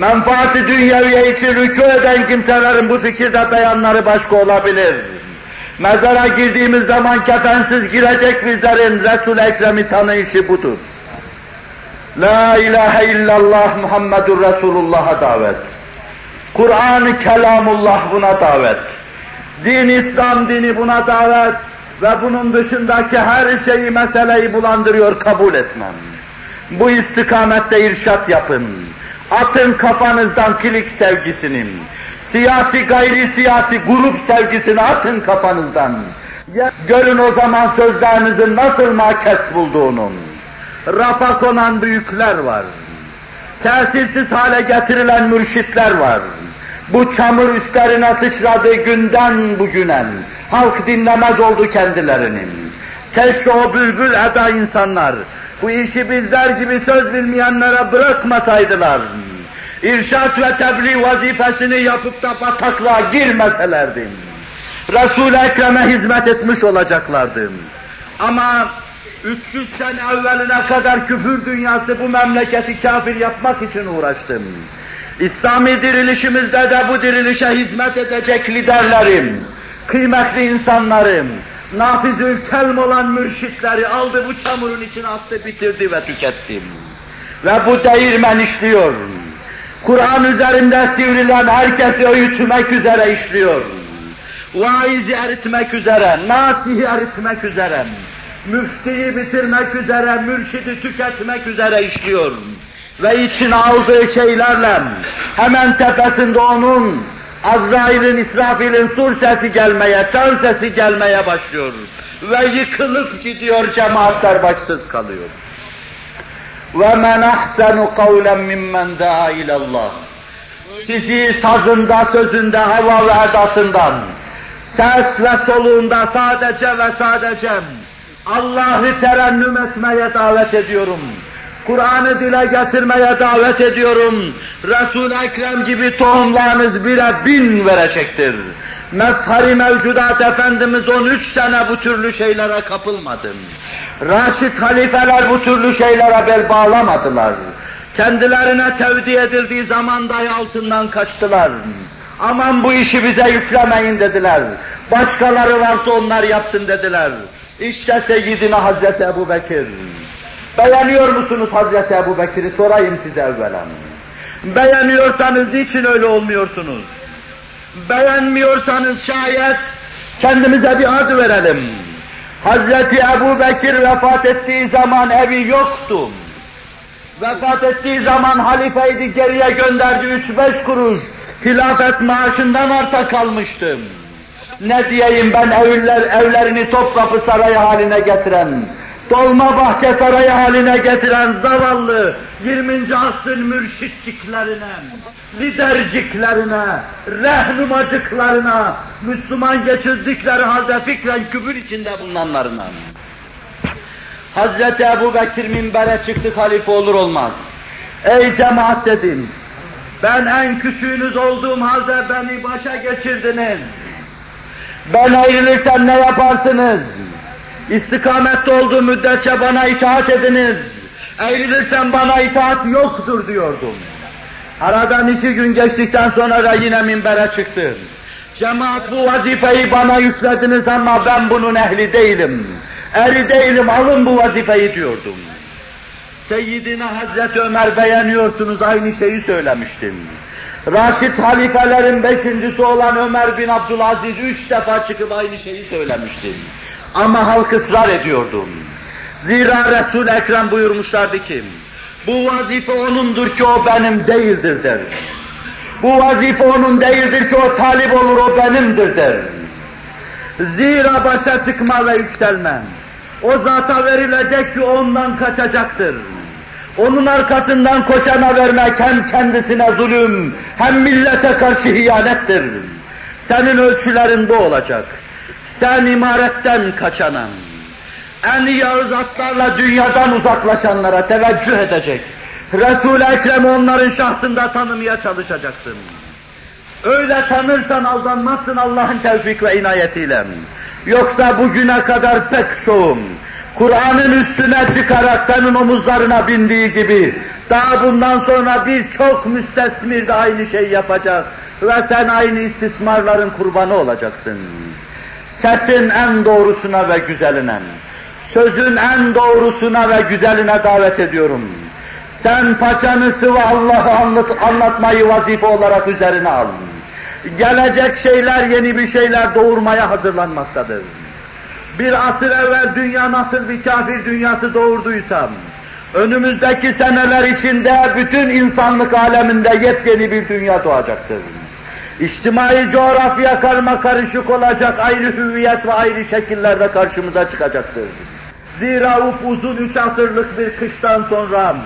Speaker 1: menfaati dünyeviye için rükû eden kimselerin bu fikirde beyanları başka olabilir. Mezara girdiğimiz zaman kefensiz girecek bizlerin Resul-i Ekrem'i tanıyışı budur. La ilahe illallah Muhammedur Resulullah'a davet. Kur'an-ı Kelamullah buna davet. Din İslam dini buna davet ve bunun dışındaki her şeyi meseleyi bulandırıyor kabul etmem. Bu istikamette irşat yapın. Atın kafanızdan kilik sevgisini. Siyasi gayri siyasi grup sevgisini atın kafanızdan. Görün o zaman sözlerinizin nasıl makes bulduğunu. Rafa konan büyükler var. Tesirsiz hale getirilen mürşitler var. Bu çamur üstlerine sıçradığı günden bugüne halk dinlemez oldu kendilerini. Keşke o bülbül eda insanlar bu işi bizler gibi söz bilmeyenlere bırakmasaydılar. İrşat ve tebliğ vazifesini yapıp da bataklığa girmeselerdi. Resul-i Ekrem'e hizmet etmiş olacaklardı. Ama 300 sene evveline kadar küfür dünyası bu memleketi kafir yapmak için uğraştım. İslami dirilişimizde de bu dirilişe hizmet edecek liderlerim, kıymetli insanlarım, nafizül kelm olan mürşitleri aldı bu çamurun içine attı, bitirdi ve tüketti. Ve bu değirmen işliyor. Kur'an üzerinde sivrilen herkesi öğütmek üzere işliyor. Vaizi eritmek üzere, nasihi eritmek üzere, müftiyi bitirmek üzere, mürşidi tüketmek üzere işliyor. Ve içine aldığı şeylerle hemen tepesinde onun Azrail'in, İsrafil'in sur sesi gelmeye, çan sesi gelmeye başlıyor. Ve yıkılıp gidiyor, cemaatler başsız kalıyor. وَمَنْ أَحْسَنُ قَوْلًا مِمَّنْ دَعَا اِلَى اللّٰهِ Sizi sazında, sözünde, hava ve edasından, ses ve soluğunda sadece ve sadece Allah'ı terennüm etmeye davet ediyorum. Kur'an'ı dile getirmeye davet ediyorum. Resul-i Ekrem gibi tohumlarınız bire bin verecektir. Mezhari mevcudat Efendimiz 13 sene bu türlü şeylere kapılmadı. Raşid halifeler bu türlü şeylere bel bağlamadılar. Kendilerine tevdi edildiği zaman dahi altından kaçtılar. Aman bu işi bize yüklemeyin dediler. Başkaları varsa onlar yapsın dediler. İşte Seyyidina Hazreti Ebu Bekir. Beğeniyor musunuz Hazreti Ebu Bekir'i sorayım size evvela. Beğeniyorsanız niçin öyle olmuyorsunuz? Beğenmiyorsanız şayet kendimize bir ad verelim. Hazreti Ebu Bekir vefat ettiği zaman evi yoktu. Vefat ettiği zaman halifeydi geriye gönderdi üç beş kuruş. Hilafet maaşından arta kalmıştım. Ne diyeyim ben evler, evlerini Topkapı Sarayı haline getiren, dolma bahçe sarayı haline getiren zavallı 20. asrın mürşitçiklerine, liderciklerine, rehnumacıklarına, Müslüman geçirdikleri halde fikren küfür içinde bulunanlarına. Hazreti Ebu Bekir minbere çıktı halife olur olmaz. Ey cemaat dedim, ben en küçüğünüz olduğum halde beni başa geçirdiniz. Ben ayrılırsam ne yaparsınız? İstikamette olduğu müddetçe bana itaat ediniz. Eğrilirsem bana itaat yoktur diyordum. Aradan iki gün geçtikten sonra da yine minbere çıktım. Cemaat bu vazifeyi bana yüklediniz ama ben bunun ehli değilim. Eri değilim, alın bu vazifeyi diyordum. Seyyidina Hazreti Ömer beğeniyorsunuz, aynı şeyi söylemiştim. Raşid halifelerin beşincisi olan Ömer bin Abdülaziz üç defa çıkıp aynı şeyi söylemiştim. Ama halk ısrar ediyordu. Zira Resul Ekrem buyurmuşlardı ki, bu vazife onundur ki o benim değildir der. Bu vazife onun değildir ki o talip olur o benimdir der. Zira başa çıkma ve yükselme, o zata verilecek ki ondan kaçacaktır. Onun arkasından koşana vermek hem kendisine zulüm, hem millete karşı hiyanettir. Senin ölçülerin bu olacak. Sen imaretten kaçanan, en iyi zatlarla dünyadan uzaklaşanlara teveccüh edecek. Resul-i Ekrem'i onların şahsında tanımaya çalışacaksın. Öyle tanırsan aldanmazsın Allah'ın tevfik ve inayetiyle. Yoksa bugüne kadar pek çoğum, Kur'an'ın üstüne çıkarak senin omuzlarına bindiği gibi, daha bundan sonra birçok müstesmir de aynı şey yapacak ve sen aynı istismarların kurbanı olacaksın. sesin en doğrusuna ve güzeline, sözün en doğrusuna ve güzeline davet ediyorum. Sen paçanı sıvı Allah'ı anlat, anlatmayı vazife olarak üzerine al. Gelecek şeyler yeni bir şeyler doğurmaya hazırlanmaktadır. Bir asır evvel dünya nasıl bir kafir dünyası doğurduysam, önümüzdeki seneler içinde bütün insanlık aleminde yepyeni bir dünya doğacaktır. İçtimai coğrafya karma karışık olacak, ayrı hüviyet ve ayrı şekillerde karşımıza çıkacaktır. Zira uzun üç asırlık bir kıştan sonra,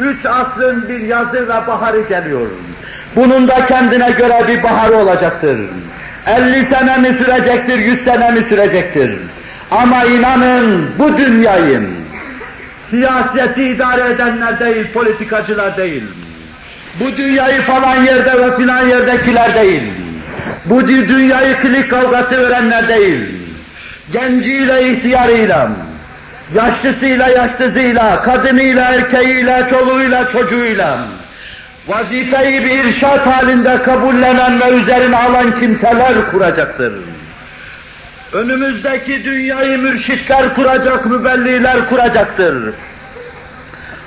Speaker 1: üç asrın bir yazı ve baharı geliyor. Bunun da kendine göre bir baharı olacaktır. 50 sene mi sürecektir, 100 sene mi sürecektir? Ama inanın bu dünyayı siyaseti idare edenler değil, politikacılar değil. Bu dünyayı falan yerde ve filan yerdekiler değil. Bu dünyayı klik kavgası verenler değil. Genciyle, ihtiyarıyla, yaşlısıyla, yaşlısıyla, kadınıyla, erkeğiyle, çoluğuyla, çocuğuyla, vazifeyi bir irşat halinde kabullenen ve üzerine alan kimseler kuracaktır. Önümüzdeki dünyayı mürşitler kuracak, mübelliler kuracaktır.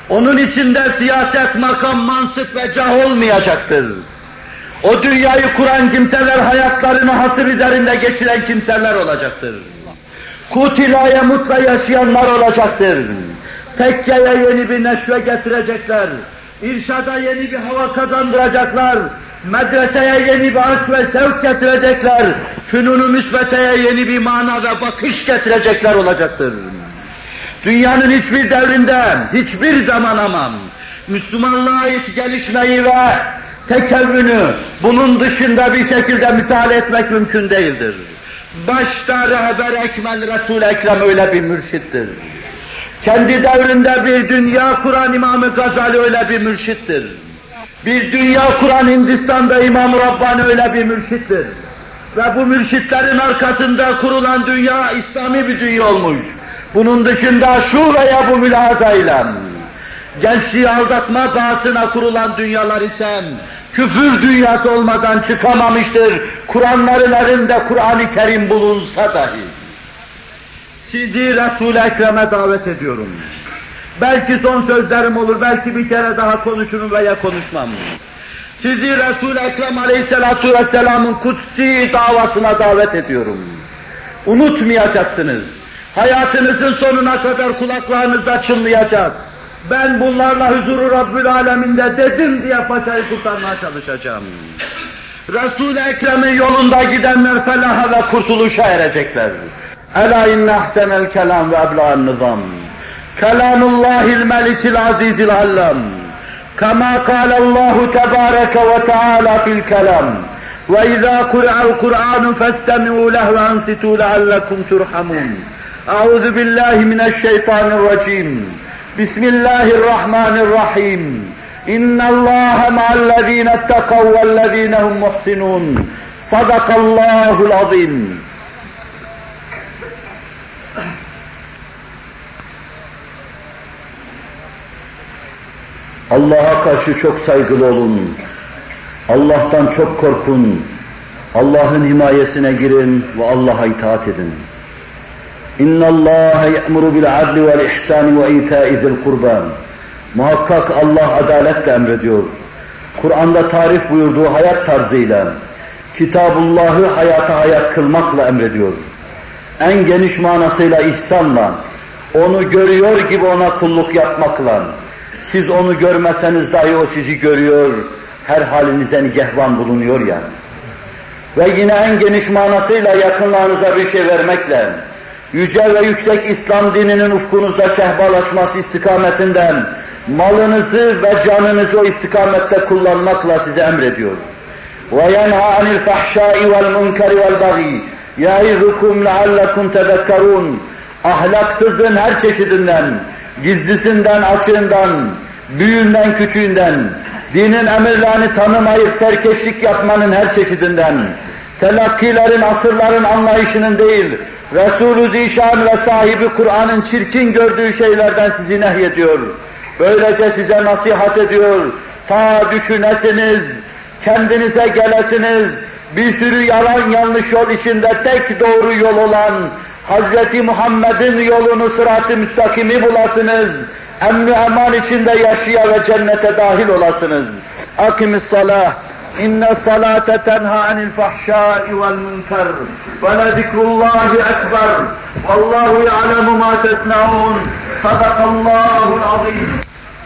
Speaker 1: Onun içinde siyaset, makam, mansıp ve cah olmayacaktır. O dünyayı kuran kimseler hayatlarını hasır üzerinde geçiren kimseler olacaktır. Kutilaya mutla yaşayanlar olacaktır. Tekkeye yeni bir neşve getirecekler. İrşada yeni bir hava kazandıracaklar. Medreseye yeni bir aşk ve sevk getirecekler. Fünunu müsbeteye yeni bir mana ve bakış getirecekler olacaktır. Dünyanın hiçbir devrinde, hiçbir zaman aman, Müslümanlığa ait gelişmeyi ve tekevvünü bunun dışında bir şekilde müteala etmek mümkün değildir. Başta rehber ekmel Resul Ekrem öyle bir mürşittir. Kendi devrinde bir dünya kuran İmam-ı Gazali öyle bir mürşittir. Bir dünya kuran Hindistan'da İmam-ı Rabbani öyle bir mürşittir. Ve bu mürşitlerin arkasında kurulan dünya İslami bir dünya olmuş. Bunun dışında şu veya bu mülazayla gençliği aldatma bağısına kurulan dünyalar ise küfür dünyası olmadan çıkamamıştır. Kur'anların elinde Kur'an-ı Kerim bulunsa dahi. Sizi Resul-i Ekrem'e davet ediyorum. Belki son sözlerim olur, belki bir kere daha konuşurum veya konuşmam. Sizi Resul-i Ekrem Aleyhisselatu Vesselam'ın kutsi davasına davet ediyorum. Unutmayacaksınız. Hayatınızın sonuna kadar kulaklarınızda çınlayacak. Ben bunlarla huzuru Rabbül Aleminde dedim diye paçayı kurtarmaya çalışacağım. Resul-i Ekrem'in yolunda gidenler felaha ve kurtuluşa erecekler. Ela inne ahsenel kelam ve ebla'an nizam. Kelamullahil melikil azizil allam. كما قال الله تبارك وتعالى في الكلام وإذا قرأ القرآن فاستمعوا له وأنصتوا لعلكم ترحمون. أعوذ بالله من الشيطان الرجيم. بسم الله الرحمن الرحيم. إن الله مع الذين اتقوا والذين هم محسنون. صدق الله العظيم. Allah'a karşı çok saygılı olun. Allah'tan çok korkun. Allah'ın himayesine girin ve Allah'a itaat edin. İnna Allah ya'muru bil adli vel ihsani ve ita'i zil kurban. Muhakkak Allah adaletle emrediyor. Kur'an'da tarif buyurduğu hayat tarzıyla, Kitabullah'ı hayata hayat kılmakla emrediyor. En geniş manasıyla ihsanla, onu görüyor gibi ona kulluk yapmakla, siz onu görmeseniz dahi o sizi görüyor, her halinize nigehvan bulunuyor yani. Ve yine en geniş manasıyla yakınlarınıza bir şey vermekle, yüce ve yüksek İslam dininin ufkunuzda şehbal açması istikametinden malınızı ve canınızı o istikamette kullanmakla size emrediyor. وَيَنْهَا عَنِ الْفَحْشَاءِ وَالْمُنْكَرِ وَالْبَغِيِ يَعِذُكُمْ لَعَلَّكُمْ تَذَكَّرُونَ Ahlaksızlığın her çeşidinden, gizlisinden, açığından, büyüğünden, küçüğünden, dinin emirlerini tanımayıp serkeşlik yapmanın her çeşidinden, telakkilerin, asırların anlayışının değil, Resulü Zişan ve sahibi Kur'an'ın çirkin gördüğü şeylerden sizi nehyediyor. Böylece size nasihat ediyor. Ta düşünesiniz, kendinize gelesiniz, bir sürü yalan yanlış yol içinde tek doğru yol olan Hz. Muhammed'in yolunu sırat-ı müstakimi bulasınız. Emni eman içinde yaşaya ve cennete dahil olasınız. Akimis salah. Salate tenha anil fahşai vel münker. Ve le zikrullahi ekber. Vallahu ya'lemu ma tesnaun. Sadakallahul azim.